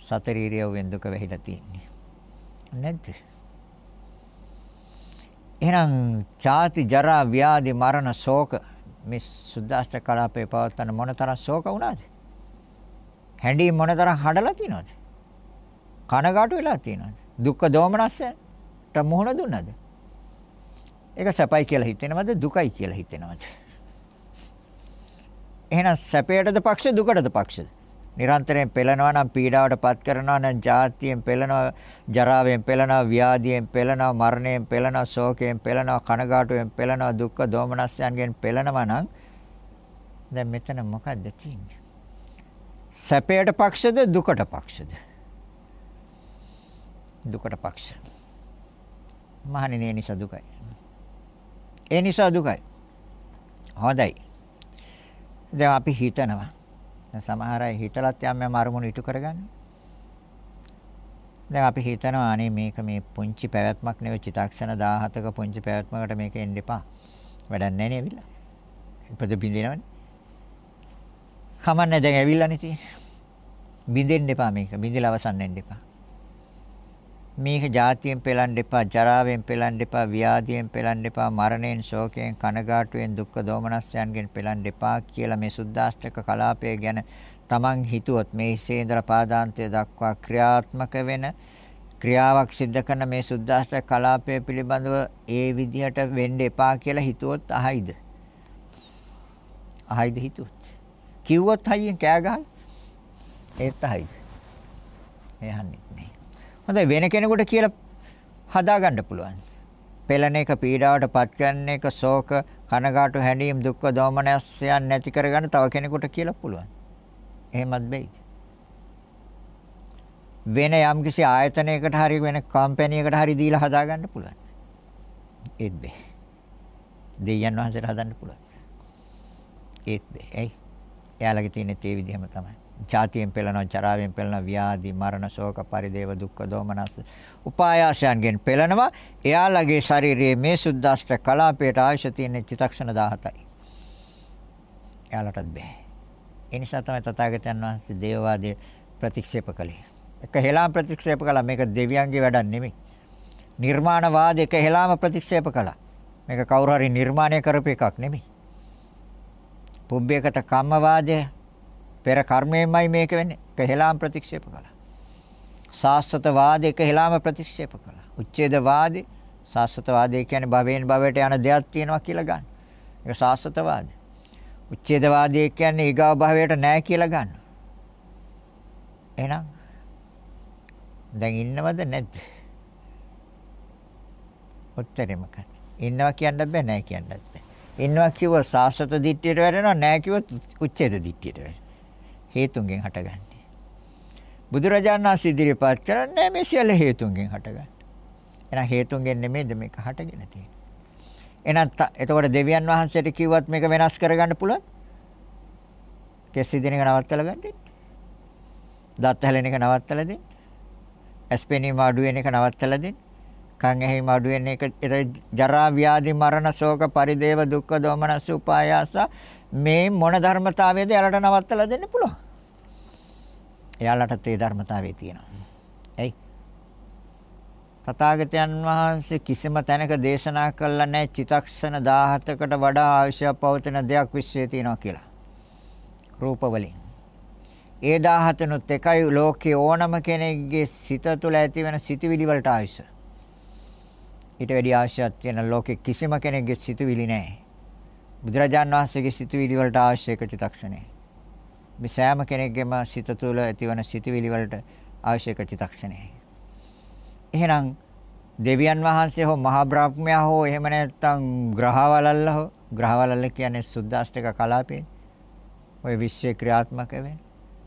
සතර ඉරියව්වෙන් දුක වෙහිලා තියෙන්නේ. නැද්ද? එහෙනම් චාති ජරා ව්‍යාධි මරණ ශෝක මේ සුද්දාෂ්ට කලාපේ පවත්තන මොනතරම් ශෝක වුණාද? හැඬි මොනතරම් හඩලා තියනවද? කනගාටු වෙලා තියනවද? දුක්ඛ දෝමනස්සට මුහුණ දුන්නද? ඒක සැපයි කියලා හිතෙනවද දුකයි කියලා හිතෙනවද? එහෙනම් සැපයටද පක්ෂ දුකටද පක්ෂද? නිරන්තරයෙන් පෙළනවා නම් පීඩාවට පත් කරනවා නම් ජාතියෙන් පෙළනවා ජරාවෙන් පෙළනවා ව්‍යාධියෙන් පෙළනවා මරණයෙන් පෙළනවා ශෝකයෙන් පෙළනවා කනගාටුවෙන් පෙළනවා දුක්ඛ දෝමනස්යන්ගෙන් පෙළනවා නම් දැන් මෙතන මොකද්ද තියෙන්නේ? සැපයට පක්ෂද දුකට පක්ෂද? දුකට පක්ෂ. මහණෙනි ඒ නිසා දුකයි. ඒ නිසා දුකයි. හොඳයි. දැන් අපි හිතනවා සමහර අය හිතලත් යම් යම් අරමුණු ඉටු කරගන්න. දැන් අපි හිතනවා අනේ මේක මේ පුංචි පැවැත්මක් නෙවෙයි චිතක්ෂණ 17ක පුංචි පැවැත්මකට මේක එන්න එපා. වැඩක් නැහැ නේ ඇවිල්ලා. ඉපද බින්දිනවනේ. කමන්නේ දැන් ඇවිල්ලානේ තියෙන්නේ. බින්දෙන්න එපා මේක. බින්දලා අවසන් වෙන්න එපා. මේක જાතියෙන් පෙලන්න එපා, ජරාවෙන් පෙලන්න එපා, ව්‍යාධියෙන් පෙලන්න එපා, මරණයෙන්, ශෝකයෙන්, කනගාටුවෙන්, දුක්ඛ දෝමනස්යන්ගෙන් පෙලන්න එපා කියලා මේ සුද්දාෂ්ටක කලාපය ගැන තමන් හිතුවොත් මේ ඉසේන්ද්‍ර පාදාන්තය දක්වා ක්‍රියාත්මක වෙන ක්‍රියාවක් සිද්ධ කරන මේ සුද්දාෂ්ටක කලාපය පිළිබඳව ඒ විදිහට වෙන්න එපා කියලා හිතුවොත් අහයිද? අහයිද හිතුවොත්? කිව්වොත් හයියෙන් කෑ ගහලා ඒත් අහයිද? එහන්නේ නැහැ. හොඳයි වෙන කෙනෙකුට කියලා හදාගන්න පුළුවන්. පෙළන එක පීඩාවට පත් කරන එක ශෝක කනගාටු හැඬීම් දුක්ඛ දෝමනස්යන් නැති කරගන්න තව කෙනෙකුට කියලා පුළුවන්. එහෙමත් බැයිද? වෙන යම්කිසි ආයතනයකට හරි වෙන කම්පැනි එකකට හරි දීලා හදාගන්න පුළුවන්. ඒත් බෑ. දෙයයන් වහන්සේට හදන්න පුළුවන්. ඒත් බෑ. ඇයි? එයාලගේ තියෙන තේ විදිහම තමයි. ජාතියෙන් පෙළෙනවා, චරාවෙන් පෙළෙනවා, ව්‍යාධි, මරණ, ශෝක, පරිදේව, දුක්ඛ, දෝමනස්, උපායාසයන්ගෙන් පෙළෙනවා. එයාලගේ ශාරීරියේ මේ සුද්දාෂ්ට කලාපයට ආයශ තියෙන චිතක්ෂණ 17යි. එයාලටත් බෑ. ඒ නිසා තමයි තථාගතයන් වහන්සේ දේවවාදයේ ප්‍රතික්ෂේප කළේ. එක හෙලාම ප්‍රතික්ෂේප කළා මේක දෙවියන්ගේ වැඩක් නෙමෙයි. නිර්මාණවාද එක හෙලාම ප්‍රතික්ෂේප කළා. මේක කවුරු හරි නිර්මාණය කරපු එකක් නෙමෙයි. පුබ්බේකත කම්මවාදය පෙර කර්මයෙන්මයි මේක වෙන්නේ. ඒක හෙලාම ප්‍රතික්ෂේප කළා. සාස්වත වාදේ ඒක හෙලාම ප්‍රතික්ෂේප කළා. උච්ඡේද වාදේ සාස්වත වාදේ කියන්නේ භවයෙන් භවයට යන දෙයක් තියෙනවා කියලා ගන්න. ඒක සාස්වත වාදේ. උච්ඡේද වාදේ කියන්නේ ඊගාව භවයට නැහැ කියලා ගන්න. එහෙනම් දැන් ඉන්නවද නැද්ද? උත්තරේ මොකක්ද? ඉන්නවා කියන්නත් බෑ නැහැ කියන්නත් බෑ. ඉන්නවා කිව්ව සාස්වත දිට්ඨියට වැටෙනවා නැහැ කිව්වොත් උච්ඡේද දිට්ඨියට වැටෙනවා. හේතුන්ගෙන් හටගන්නේ. බුදුරජාණන් වහන්සේ ඉදිරිපත් කරන්නේ මේ සියල්ල හේතුන්ගෙන් හටගන්නේ. එහෙනම් හේතුන්ගෙන් නෙමෙයිද මේක හටගෙන තියෙන්නේ. එහෙනම් එතකොට දෙවියන් වහන්සේට කිව්වත් මේක වෙනස් කරගන්න පුළුවන්. කෙස් ඉදින එක නවත්තලා ගන්න දෙන්න. දත් හැලෙන එක නවත්තලා දෙන්න. ඇස්පෙනීම අඩු වෙන එක නවත්තලා දෙන්න. කන් ඇහිම අඩු වෙන එක ජරා ව්‍යාධි මරණ ශෝක පරිදේව දුක්ඛ දෝමනස් උපායාස මේ මොන ධර්මතාවයද යාලට නවත්තලා දෙන්න පුළුවන්. එයාලටත් ඒ ධර්මතාවය තියෙනවා. එයි. තථාගතයන් වහන්සේ කිසිම තැනක දේශනා කළා නැහැ චිතක්ෂණ 17කට වඩා අවශ්‍ය පවතින දෙයක් විශ්වයේ තියෙනවා කියලා. රූප වලින්. ඒ 17නුත් එකයි ලෝකේ ඕනම කෙනෙක්ගේ සිත තුළ ඇතිවන සිතුවිලි වලට අවශ්‍ය. ඊට වැඩි අවශ්‍යයක් තියෙන ලෝකේ කිසිම කෙනෙක්ගේ සිතුවිලි නැහැ. බුදුරජාන් වහන්සේගේ සිතුවිලි වලට අවශ්‍ය එක චිතක්ෂණය. මේ සෑම කෙනෙක්ගේම සිත තුළ ඇතිවන සිතුවිලි වලට අවශ්‍ය එක චිතක්ෂණය. එහෙනම් දෙවියන් වහන්සේ හෝ මහා බ්‍රහ්මයා හෝ එහෙම නැත්නම් ග්‍රහවලල්ල හෝ ග්‍රහවලල්ල කියන්නේ සුද්දාෂ්ටක කලාපේ. ඔය විශ්ව ක්‍රියාත්මක වෙන.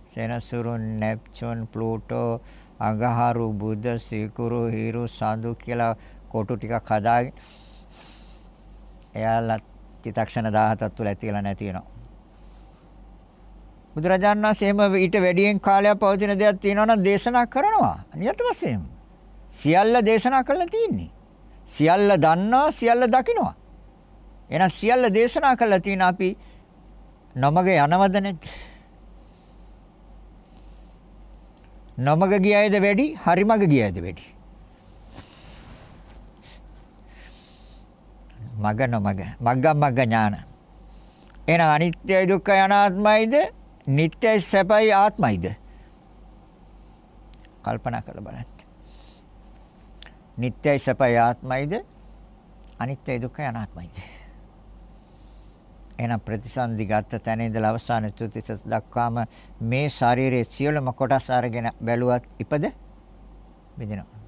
සෙනසුරුන් නෙප්චූන් ප්ලූටෝ අඟහරු බුධ සිකුරු හිරු සඳු කියලා කොටු ටිකක් හදාගෙන එයාලා චිත්තක්ෂණ 17ක් තුල ඇතිලා නැති වෙනවා. බුදුරජාණන් වහන්සේ එහෙම ඊට වැඩියෙන් කාලයක් පවතින දෙයක් තියෙනවා නම් දේශනා කරනවා. නියත වශයෙන්. සියල්ල දේශනා කරලා තියෙන්නේ. සියල්ල දන්නවා සියල්ල දකිනවා. එහෙනම් සියල්ල දේශනා කරලා තියෙන අපි නොමග යනවද නැද්ද? නොමග ගියයිද වැඩි, හරිමග ගියයිද වැඩි? මග නොමග මග්ගම් මග්ග ඥාන එහෙනම් අනිත්‍යයි දුක්ඛයි අනාත්මයිද නිට්ටයයි සැපයි ආත්මයිද කල්පනා කරලා බලන්න නිට්ටයයි සැපයි ආත්මයිද අනිත්‍යයි දුක්ඛයි අනාත්මයිද එහෙනම් ප්‍රතිසන්දි ගත්ත තැන ඉඳලා අවසාන චුතිස දක්වාම මේ ශරීරයේ සියලුම කොටස් අරගෙන බැලුවත් ඉපද බෙදෙනවා.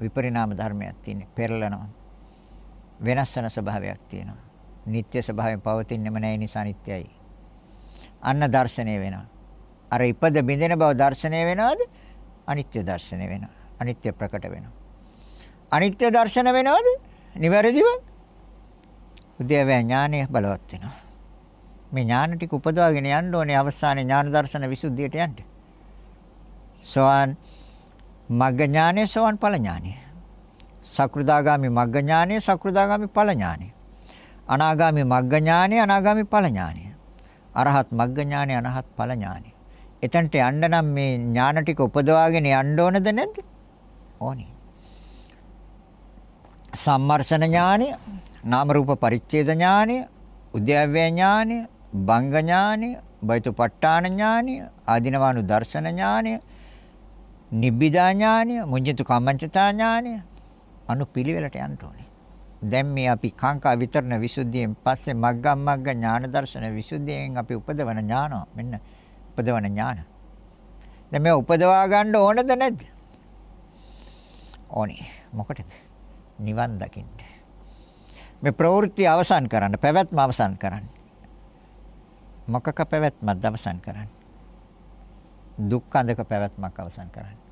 විපරිණාම ධර්මයක් තියෙන. පෙරලනවා. වෙනස් වෙන ස්වභාවයක් තියෙනවා. නিত্য ස්වභාවයෙන් පවතින්නෙම නැහැ නිසා නිට්ටයයි. අන්න දර්ශනය වෙනවා. අර ඉපද බින්දෙන බව දර්ශනය වෙනවද? අනිත්‍ය දර්ශනය වෙනවා. අනිත්‍ය ප්‍රකට වෙනවා. අනිත්‍ය දර්ශන වෙනවද? නිවැරදිව උද්‍යවය ඥානය බලවත් වෙනවා. මේ ඥාන ටික උපදවාගෙන යන්න ඕනේ අවසානයේ ඥාන දර්ශන විසුද්ධියට යන්න. සෝවන් මග්ග ඥානය සෝවන් ඵල ඥානය. සකෘදාගාමි මග්ග ඥානය සකෘදාගාමි ඵල ඥානය. අනාගාමි මග්ග ඥානය අනාගාමි ඵල ඥානය. අරහත් මග්ග ඥානය අනහත් ඵල ඥානය. එතනට යන්න නම් මේ ඥාන ටික උපදවාගෙන යන්න ඕනද නැද්ද? ඕනි. සම්මර්ෂණ ඥානය, නාම රූප පරිච්ඡේද ඥානය, උද්‍යව්‍ය ඥානය, බංග ඥානය, බයිතුපට්ඨාන ඥානය, ආධිනවානු දර්ශන ඥානය, නිබ්බිදා ඥානය, මුඤ්ඤිතු කම්මංචතා ඥානය අනුපිළිවෙලට යන්න ඕනේ. දැන් මේ අපි කාංකා විතරණ විසුද්ධියෙන් පස්සේ මග්ගම් මග්ග ඥාන දර්ශන විසුද්ධියෙන් අපි උපදවන ඥාන මෙන්න උපදවන ඥාන. දැන් මේ උපදවා ගන්න ඕනද නැද්ද? ඕනේ. මොකටද? නිවන් දකින්න. මේ ප්‍රවෘත්ති අවසන් කරන්න, පැවැත්ම අවසන් කරන්න. මොකක පැවැත්මක්ද අවසන් කරන්න? දුක්ඛ අඳක පැවැත්මක් අවසන් කරන්න.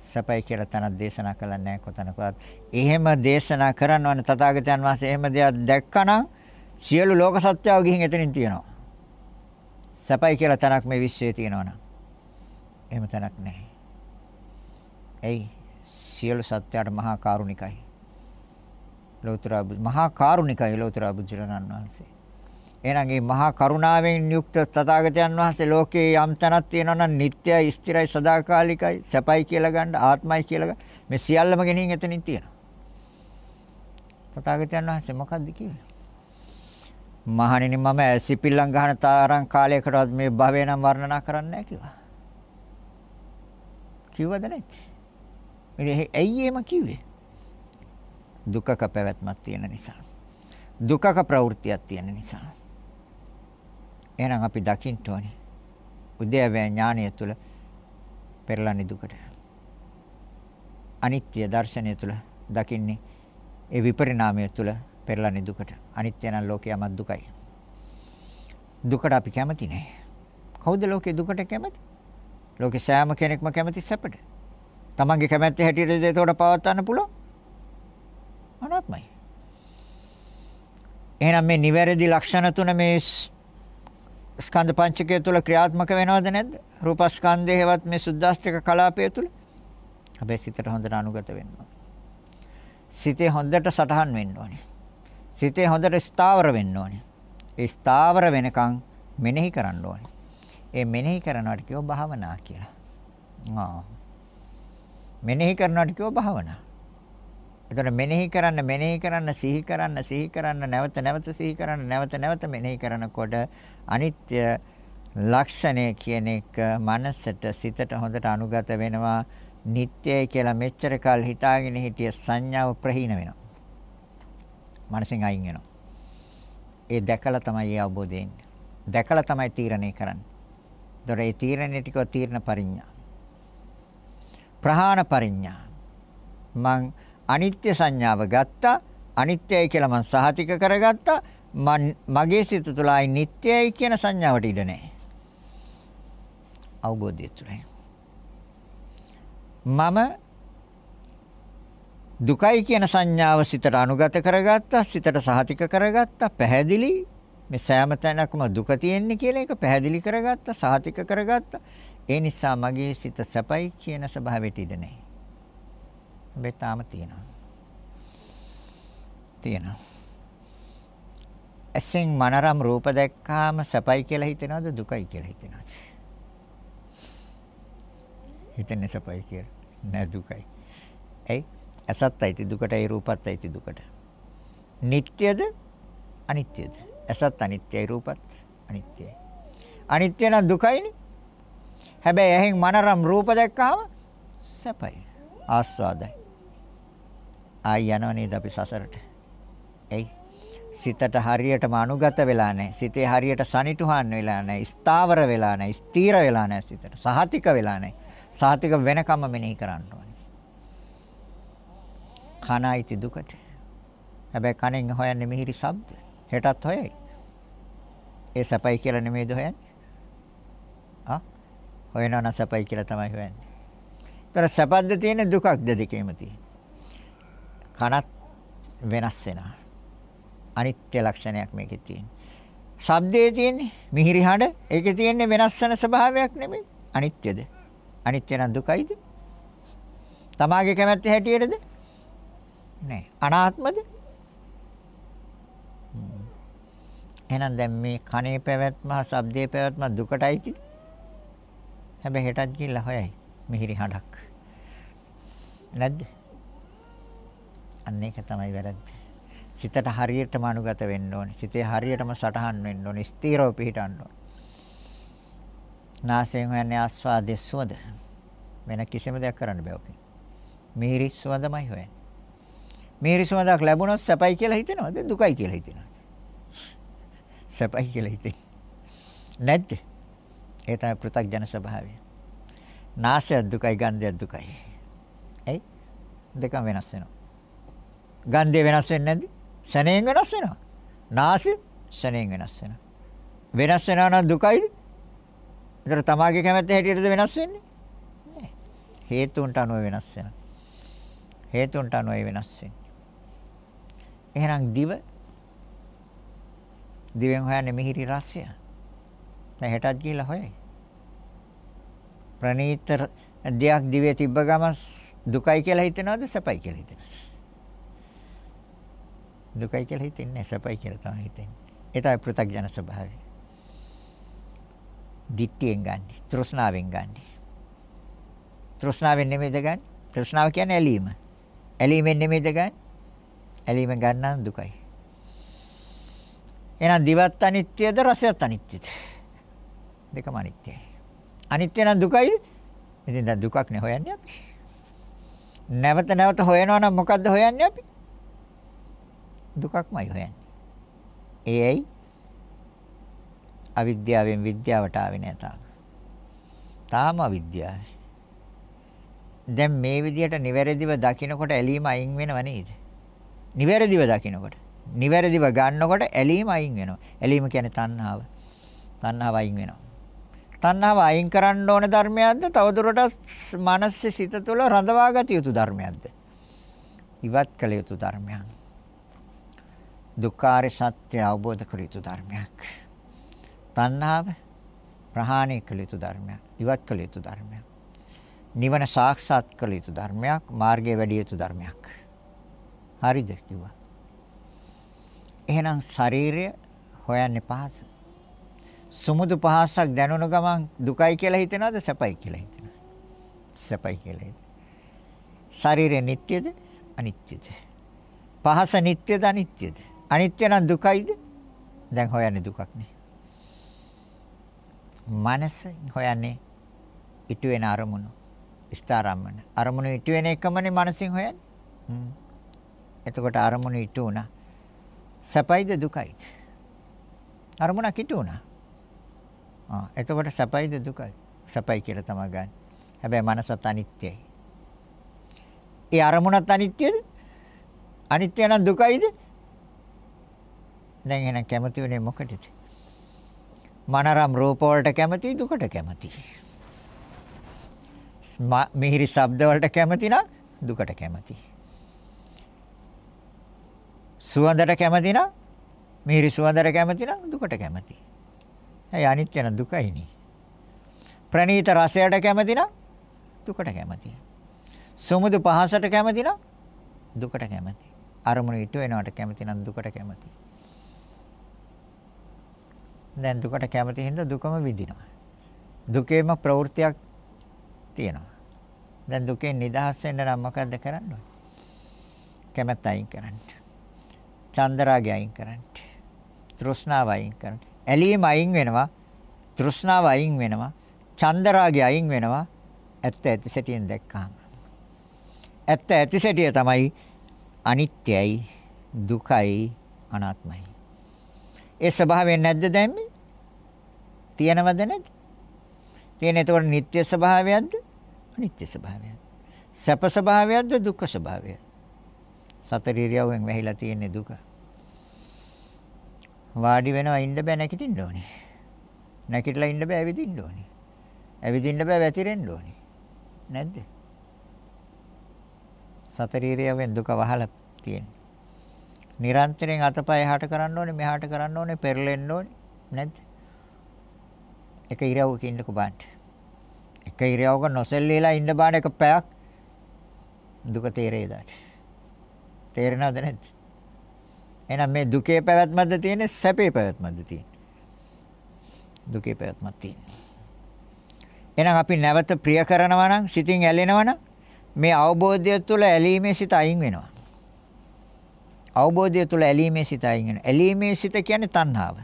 සපයි කියලා තනක් දේශනා කළා නැහැ කොතනකවත්. එහෙම දේශනා කරනවනේ තථාගතයන් වහන්සේ එහෙම දෙයක් දැක්කනම් සියලු ලෝක සත්‍යව ගිහින් එතනින් තියනවා. සපයි කියලා තනක් මේ විශ්වයේ තියෙනවනම්. එහෙම තනක් නැහැ. එයි සියලු සත්‍යයට මහා කරුණිකයි. ලෝතර මහා කරුණිකයි ලෝතර බුදුරණන් වහන්සේ. එහෙනම් මේ මහා කරුණාවෙන් යුක්ත තථාගතයන් වහන්සේ ලෝකේ යම් තැනක් තියෙනවා නම් නිට්ටයයි ස්ථිරයි සදාකාලිකයි සැපයි කියලා ගන්න ආත්මයි කියලා ගන්න මේ සියල්ලම ගෙනින් එතනින් තියෙනවා. තථාගතයන් වහන්සේ මොකද්ද කිව්වේ? මහණෙනි මම සිපිල්ලම් ගහන තරම් කාලයකටවත් මේ භවය නම් වර්ණනා කරන්නේ නැහැ කිව්වා. කිව්වද නැති? ඉතින් ඇයි එහෙම කිව්වේ? දුකක පැවැත්මක් තියෙන නිසා. දුකක ප්‍රවෘත්තියක් තියෙන නිසා. එහෙනම් අපි දකින්න ඕනේ. උද්‍යවය ඥානය තුළ පෙරලන්නේ දුකට. අනිත්‍ය දර්ශනය තුළ දකින්නේ ඒ විපරිණාමය තුළ පෙරලන්නේ දුකට. අනිත්‍ය නම් ලෝකයම දුකයි. දුකට අපි කැමති නැහැ. කවුද ලෝකේ දුකට කැමති? ලෝකේ සෑම කෙනෙක්ම කැමති සැපට. තමන්ගේ කැමැත්ත හැටියට ඒකට පවත්වන්න පුළුවන්. අනාත්මයි. එහෙනම් මේ නිවැරදි ලක්ෂණ තුන මේ ස්කන්ධ පංචකය තුළ ක්‍රියාත්මක වෙනවද නැද්ද? රූපස්කන්ධය හේවත් මේ සුද්දාෂ්ටක කලාපය තුළ. හැබැයි සිතට හොඳට අනුගත වෙන්න සිතේ හොඳට සටහන් වෙන්න ඕනේ. සිතේ හොඳට ස්ථාවර වෙන්න ඕනේ. ඒ ස්ථාවර වෙනකන් මෙනෙහි කරන්න ඕනේ. ඒ මෙනෙහි කරනවට කියව භාවනා කියලා. ආ. මෙනෙහි කරනවට කියව භාවනා. එතකොට මෙනෙහි කරන්න මෙනෙහි කරන්න සිහි කරන්න සිහි කරන්න නැවත නැවත සිහි කරන්න නැවත නැවත මෙනෙහි කරනකොට අනිත්‍ය ලක්ෂණය කියන එක මනසට සිතට හොඳට අනුගත වෙනවා. නිට්ටයයි කියලා මෙච්චර කල් හිතාගෙන හිටිය සංඥාව ප්‍රහීන වෙනවා. මනසෙන් අයින් වෙනවා. ඒ දැකලා තමයි ඒ අවබෝධය එන්නේ. දැකලා තමයි තීරණය කරන්නේ. ඒතොර ඒ තීරණය ටික තීරණ පරිඥා. ප්‍රහාණ පරිඥා. මං අනිත්‍ය සංඥාව ගත්තා. අනිත්‍යයි කියලා මං සහතික කරගත්තා. මගේ සිත තුළ ආයි නිට්ටයයි කියන සංඥාවට ඉඩ නැහැ. අවබෝධය තුළයි. මම දුකයි කියන සංඥාව සිතට අනුගත කරගත්තා සිතට සහතික කරගත්තා පැහැදිලි. මේ සෑම තැනකම දුක තියෙන්නේ කියලා එක පැහැදිලි කරගත්තා සහතික කරගත්තා. ඒ නිසා මගේ සිත සැපයි කියන ස්වභාවයට ඉඩ නැහැ. හැබැයි තාම තියෙනවා. තියෙනවා. ඇසෙන් මනරම් රූප දැක්කාම සැපයි කියලා හිතෙනවද දුකයි කියලා හිතෙනවද? හිතන්නේ සැපයි කියලා. නෑ දුකයි. ඇයි? ඇසත් ඇති දුකට ඒ රූපත් ඇති දුකට. නিত্যද අනිත්‍යද? ඇසත් අනිත්‍යයි රූපත් අනිත්‍යයි. අනිත්‍ය නම් දුකයිනේ. හැබැයි එහෙන් මනරම් රූප දැක්කාම සැපයි. ආස්වාදයි. ආයි යනව නේද අපි සසරට. එයි සිතට හරියටම අනුගත වෙලා නැහැ. සිතේ හරියට සනිටුහන් වෙලා නැහැ. ස්ථාවර වෙලා නැහැ. ස්ථීර වෙලා නැහැ සිතට. සහතික වෙලා නැහැ. සහතික වෙනකම්ම මෙනෙහි කරන්න ඕනේ. කනයිති දුකට. හැබැයි කනෙන් හොයන්නේ මිහිරි ශබ්ද. හෙටත් හොයයි. ඒ සැපයි කියලා නෙමෙයිද හොයන්නේ? ආ හොයනවා නම් සැපයි කියලා තමයි හොයන්නේ. ତර සැපද්ද තියෙන දුකක්ද දෙකේම තියෙන. කනත් වෙනස් වෙනවා. අනිත්‍ය ලක්ෂණයක් මේකේ තියෙන්නේ. ශබ්දයේ තියෙන්නේ මිහිරි හඬ ඒකේ තියෙන්නේ වෙනස් වෙන ස්වභාවයක් නෙමෙයි. අනිත්‍යද? අනිත්‍ය නම් දුකයිද? තමාගේ කැමැත්ත හැටියටද? නෑ. අනාත්මද? එහෙනම් දැන් මේ කනේ පැවැත්ම හා ශබ්දයේ පැවැත්ම දුකටයිද? හැබැයි හෙටත් ගිහිල්ලා හොයයි මිහිරි හඬක්. නැද්ද? අන්න ඒක තමයි වැරද්ද. සිතට හරියටම අනුගත වෙන්න ඕනේ. සිතේ හරියටම සටහන් වෙන්න ඕනේ. ස්ථීරව පිහිටන්න ඕනේ. නාසයෙන් හොයන්නේ ආස්වාදයේ සුවඳ. වෙන කිසිම දෙයක් කරන්න බෑ ඔකේ. මිහිරි සුවඳමයි හොයන්නේ. මිහිරි සුවඳක් ලැබුණොත් සැපයි කියලා හිතෙනවද? දුකයි කියලා හිතෙනවද? සැපයි කියලා හිතෙන්නේ. නැද්ද? ඒ තමයි පෘථග්ජන ස්වභාවය. නාසය දුකයි, ගන්ධය දුකයි. ඇයි? දෙකම වෙනස් වෙනවා. ගන්ධය වෙනස් වෙන්නේ නැද්ද? ශනේන් වෙනස් වෙනවා. නාසය ශනේන් වෙනස් වෙනවා. වෙනස් වෙනවා නම් දුකයිද? ඒතර තමාගේ කැමැත්ත හැටියටද වෙනස් වෙන්නේ? නෑ. හේතුන්ට අනුව වෙනස් වෙනවා. හේතුන්ට අනුව වෙනස් වෙන්නේ. එහෙනම් දිව දිවෙන් හොයන්නේ මිහිරි රසය. දැන් හෙටත් ගිහිල්ලා හොයයි. ප්‍රණීත දෙයක් දිවේ තිබ්බ ගමන් දුකයි කියලා හිතනවද සැපයි කියලා හිතනවද? දුකයි කියලා හිතෙන්නේ සැපයි කියලා තමයි හිතෙන්නේ. ඒ තමයි පෘථග්ජන ස්වභාවය. දිට්ඨියෙන් ගන්න. තෘෂ්ණාවෙන් ගන්න. තෘෂ්ණාවෙන් නෙමෙයිද ගන්න? තෘෂ්ණාව කියන්නේ ඇලීම. ඇලීමෙන් නෙමෙයිද ගන්න? ඇලීමෙන් ගන්න දුකයි. එහෙනම් දිවත් අනිත්‍යද රසයත් අනිත්‍යද? දෙකම අනිත්‍යයි. අනිත්‍ය නම් දුකයි. ඉතින් දැන් දුකක් නේ හොයන්නේ අපි. නැවත නැවත හොයනවා නම් මොකද්ද හොයන්නේ අපි? දුකක්මයි හොයන්නේ. ඒයි අවිද්‍යාවෙන් විද්‍යාවට ආවේ නැහැ තාම. තාම අවිද්‍යාවයි. දැන් මේ විදිහට නිවැරදිව දකිනකොට ඇලීම අයින් වෙනව නේද? නිවැරදිව දකිනකොට. නිවැරදිව ගන්නකොට ඇලීම අයින් වෙනවා. ඇලීම කියන්නේ තණ්හාව. තණ්හාව අයින් වෙනවා. තණ්හාව අයින් කරන්න ඕන ධර්මයක්ද? තවදුරටත් මනසේ සිත තුළ රඳවාගත යුතු ධර්මයක්ද? ඉවත් කළ යුතු ධර්මයක්. දුක්ඛාර සත්‍ය අවබෝධ කර යුතු ධර්මයක්. තණ්හාව ප්‍රහාණය කළ යුතු ධර්මයක්. ඉවත් කළ යුතු ධර්මයක්. නිවන සාක්ෂාත් කළ යුතු ධර්මයක්. මාර්ගයේ වැඩි යුතු ධර්මයක්. හරිද කිව්වා. එහෙනම් ශරීරය හොයන්නේ පහස. සුමුදු පහසක් දැනුණු ගමන් දුකයි කියලා හිතනවද සැපයි කියලා හිතනවද? සැපයි කියලා හිතන. ශරීරය නිට්ටයද අනිත්‍යද? පහස නිට්ටයද අනිත්‍යද? අනිත්‍ය නම් දුකයිද? දැන් හොයන්නේ දුකක් නේ. මනස හොයන්නේ ඉටු වෙන අරමුණු. ස්ථාරම්මන. අරමුණු ඉටු වෙන එකමනේ මනසින් හොයන්නේ. හ්ම්. එතකොට අරමුණු ඉටු වුණා. සැපයිද දුකයිද? අරමුණක් ඉටු වුණා. ආ එතකොට සැපයිද දුකයි? සැපයි කියලා තමයි ගන්න. හැබැයි මනසත් අනිත්‍යයි. ඒ අරමුණත් අනිත්‍යද? අනිත්‍ය නම් දුකයිද? දැන් එහෙනම් කැමති වෙන්නේ මොකටද? මනරම් රූප වලට කැමති දුකට කැමති. මිහිරි ශබ්ද වලට කැමති නම් දුකට කැමති. සුවඳට කැමති නම් මිහිරි සුවඳට කැමති නම් දුකට කැමති. ඇයි අනිත්‍ය නම් දුකයිනේ. ප්‍රණීත රසයට කැමති නම් දුකට කැමති. සුමුදු පහසට කැමති නම් දුකට කැමති. අරමුණු ඉටු වෙනවට කැමති නම් දුකට කැමති. දැන් දුකට කැමති හින්දා දුකම විඳිනවා. දුකේම ප්‍රවෘත්තියක් තියෙනවා. දැන් දුකෙන් නිදහස් වෙන්න නම් මොකද්ද කරන්න ඕනේ? කැමැත්ත අයින් කරන්න. චන්දරාගය අයින් කරන්න. තෘෂ්ණාව අයින් කරන්න. ඇලීම අයින් වෙනවා. තෘෂ්ණාව අයින් වෙනවා. චන්දරාගය අයින් වෙනවා. ඇත්ත ඇති සැටියෙන් දැක්කහම. ඇත්ත ඇති සැටිය තමයි අනිත්‍යයි, දුකයි, අනාත්මයි. ඒ ස්වභාවයෙන් නැද්ද දැන් මේ? තියෙනවද නැද්ද? තියෙන එතකොට නিত্য ස්වභාවයක්ද? අනිත්‍ය ස්වභාවයක්ද? සැප ස්වභාවයක්ද දුක්ඛ ස්වභාවයක්ද? සතර ඉරියව්වෙන් වැහිලා තියෙන දුක. වාඩි වෙනවා ඉන්න බෑ නැගිටින්න ඕනේ. නැගිටලා ඉන්න බෑ ඇවිදින්න ඕනේ. ඇවිදින්න බෑ වැතිරෙන්න ඕනේ. නැද්ද? සතර ඉරියව්වෙන් දුක වහලා තියෙන්නේ. නිරන්තරයෙන් අතපය එහාට කරන්න ඕනේ මෙහාට කරන්න ඕනේ පෙරලෙන්න ඕනේ නැද්ද? එක ඉරියව්වක ඉන්නකෝ බාන්න. එක ඉරියව්වක නොසෙල්ලීලා ඉන්න බාන එක පැයක් දුක තේරෙයිද? තේරෙනවද නැද්ද? එහෙනම් මේ දුකේ පැවැත්මක්ද තියෙන්නේ සැපේ පැවැත්මක්ද තියෙන්නේ? දුකේ පැවැත්මක් තියෙන්නේ. එහෙනම් අපි නැවත ප්‍රිය කරනවා නම් සිතින් ඇලෙනවා නම් මේ අවබෝධය තුළ ඇලීමේ සිත අයින් වෙනවා. අවබෝධය තුළ ඇලීමේ සිත අයින් වෙනවා. ඇලීමේ සිත කියන්නේ තණ්හාව.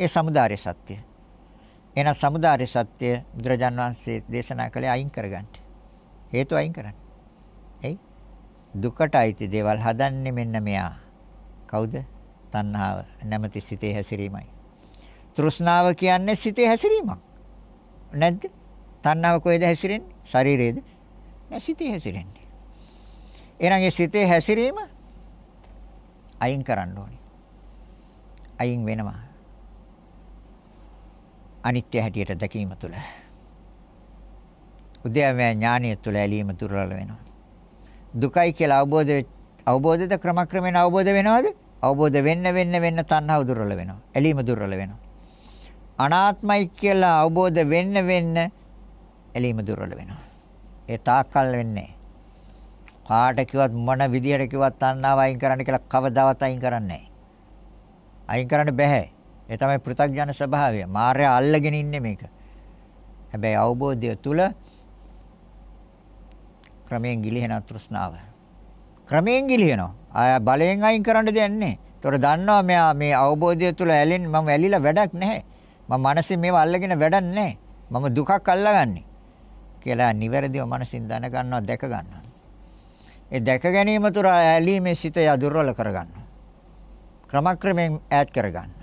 ඒ samudāre සත්‍ය. එහෙනම් samudāre සත්‍ය බුදුරජාන් වහන්සේ දේශනා කළේ අයින් කරගන්න. හේතු අයින් කරන්න. එයි දුකට අයිති දේවල් හදන්නේ මෙන්න මෙයා. කවුද? තණ්හාව නැමැති සිතේ හැසිරීමයි. තෘෂ්ණාව කියන්නේ සිතේ හැසිරීමක්. නැද්ද? තණ්හාව කොහෙද හැසිරෙන්නේ? ශරීරයේද? නෑ සිතේ හැසිරෙන්නේ. එහෙනම් ඒ සිතේ හැසිරීම අයින් කරන්න ඕනේ. අයින් වෙනවා. අනිත්‍ය හැටියට දැකීම තුළ. උද්‍යමය ඥානය තුළ ඇලීම දුර්වල වෙනවා. දුකයි කියලා අවබෝධ අවබෝධද ක්‍රමක්‍රමයෙන් අවබෝධ වෙනවද? අවබෝධ වෙන්න වෙන්න වෙන්න තණ්හාව දුර්වල වෙනවා. ඇලීම දුර්වල වෙනවා. අනාත්මයි කියලා අවබෝධ වෙන්න වෙන්න ඇලීම දුර්වල වෙනවා. ඒ තාක්කල් වෙන්නේ කාට කිව්වත් මොන විදියට කිව්වත් තණ්හාව අයින් කරන්න කියලා කවදාවත් අයින් කරන්නේ නැහැ. අයින් කරන්න බෑ. ඒ තමයි පෘථග්ජන ස්වභාවය. මායя අල්ලගෙන ඉන්නේ මේක. හැබැයි අවබෝධය තුල ක්‍රමයෙන් ගිලිහෙන තෘෂ්ණාව. ක්‍රමයෙන් ගිලිහෙනවා. ආය බලයෙන් අයින් කරන්න දෙයක් නැහැ. ඒතොර දන්නවා මෙයා මේ අවබෝධය තුල ඇලෙන් මම ඇලිලා වැඩක් නැහැ. මම මනසින් මේව අල්ලගෙන වැඩක් නැහැ. මම දුකක් අල්ලගන්නේ. කියලා නිවැරදිව මනසින් දැනගන්නවා දැක ගන්නවා. ඒ දැක ගැනීම තුර ඇලීමේ සිත යදුර්වල කරගන්නවා. ක්‍රමක්‍රමයෙන් ඈඩ් කරගන්න.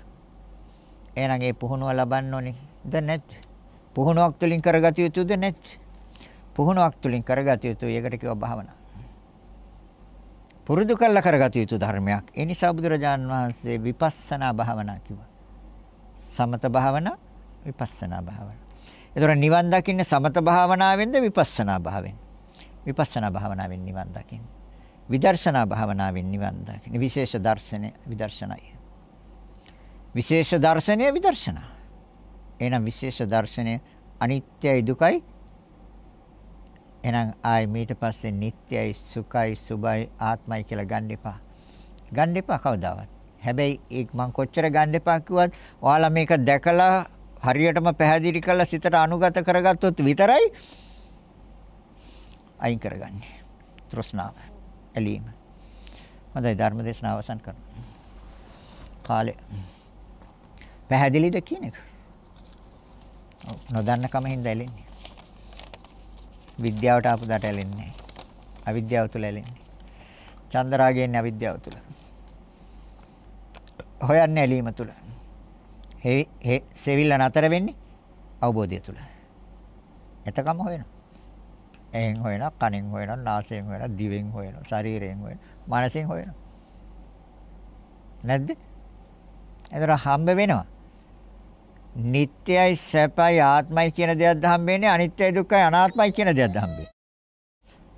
එහෙනම් ඒ පුහුණුව ලබන්න ඕනේ. ද නැත්. පුහුණුවක් තුලින් කරගatiya යුතුද නැත්. පුහුණුවක් තුලින් කරගatiya යුතු ඒකට කියව භාවනා. පුරුදු කළා කරගatiya යුතු ධර්මයක්. ඒ නිසා බුදුරජාන් වහන්සේ විපස්සනා භාවනා කිව්වා. සමත භාවනා විපස්සනා භාවනා. ඒතර නිවන් දකින්නේ සමත භාවනාවෙන්ද විපස්සනා භාවෙන්? විපස්සනා භාවනාවෙන් නිවන් දකින්නේ. විදර්ශනා භාවනාවෙන් නිවන් දකින්නේ. විශේෂ දර්ශනය විදර්ශනයි. විශේෂ දර්ශනය විදර්ශනා. එහෙනම් විශේෂ දර්ශනය අනිත්‍යයි දුකයි. එහෙනම් ආයි මීට පස්සේ නිට්ටයයි සුඛයි සුබයි ආත්මයි කියලා ගන්න එපා. ගන්න එපා කවදාවත්. හැබැයි ඒක මං කොච්චර ගන්න එපා කිව්වත් ඔයාලා මේක දැකලා හරියටම පැහැදිලි කරලා සිතට අනුගත කරගත්තොත් විතරයි අයින් කරගන්නේ. තෘෂ්ණාව, ඇලීම. හොඳයි ධර්ම දේශනාව අවසන් කරමු. කාලය. පැහැදිලිද කියන එක? නොදන්න කම හින්දා ඇලෙන්නේ. විද්‍යාවට ආපු දාට ඇලෙන්නේ අවිද්‍යාව තුළ ඇලෙන්නේ. චන්දරාගයෙන් අවිද්‍යාව තුළ. හොයන්නේ ඇලීම තුළ. හේ සෙවිල්ල නතර වෙන්නේ අවබෝධය තුල. එතකම හොයනවා. එහෙන් හොයනවා, කනෙන් හොයනවා, නාසයෙන් හොයනවා, දිවෙන් හොයනවා, ශරීරයෙන් හොයනවා, මනසෙන් හොයනවා. නැද්ද? එතන හම්බ වෙනවා. නිට්ටයයි සැපයි ආත්මයි කියන දෙයක්ද හම්බෙන්නේ අනිත්‍යයි දුක්ඛයි අනාත්මයි කියන දෙයක්ද හම්බෙන්නේ.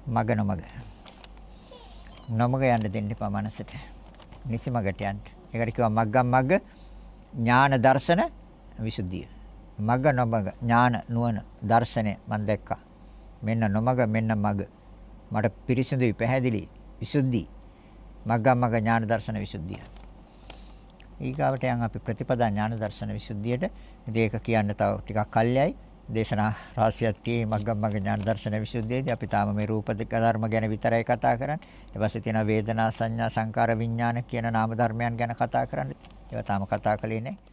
මග නොමග. නොමග යන්න දෙන්න එපා මනසට. නිසි මගට යන්න. ඒකට කිව්වා මග්ගම් මග්ග ඥාන දර්ශන විසුද්ධිය. මග නොමග ඥාන නුවණ දර්ශනය මම දැක්කා. මෙන්න නොමග මෙන්න මග. මට පිරිසිදුයි පැහැදිලි විසුද්ධි. මග්ග මග ඥාන දර්ශන විසුද්ධිය. ඊගාවට යන් අපි ප්‍රතිපදා ඥාන දර්ශන විසුද්ධියට ඉතින් ඒක කියන්න තව ටිකක් කල්යයි. දේශනා රාශියක් tie මග්ගම් මග ඥාන දර්ශන විසුද්ධියේදී අපි තාම මේ රූප දෙක ධර්ම ගැන විතරයි කතා කරන්නේ. ඊට පස්සේ තියෙනවා වේදනා සංඥා සංකාර විඥාන කියන නාම ධර්මයන් ගැන කතා කරන්නේ. ඒවා තාම කතා කළේ නැහැ.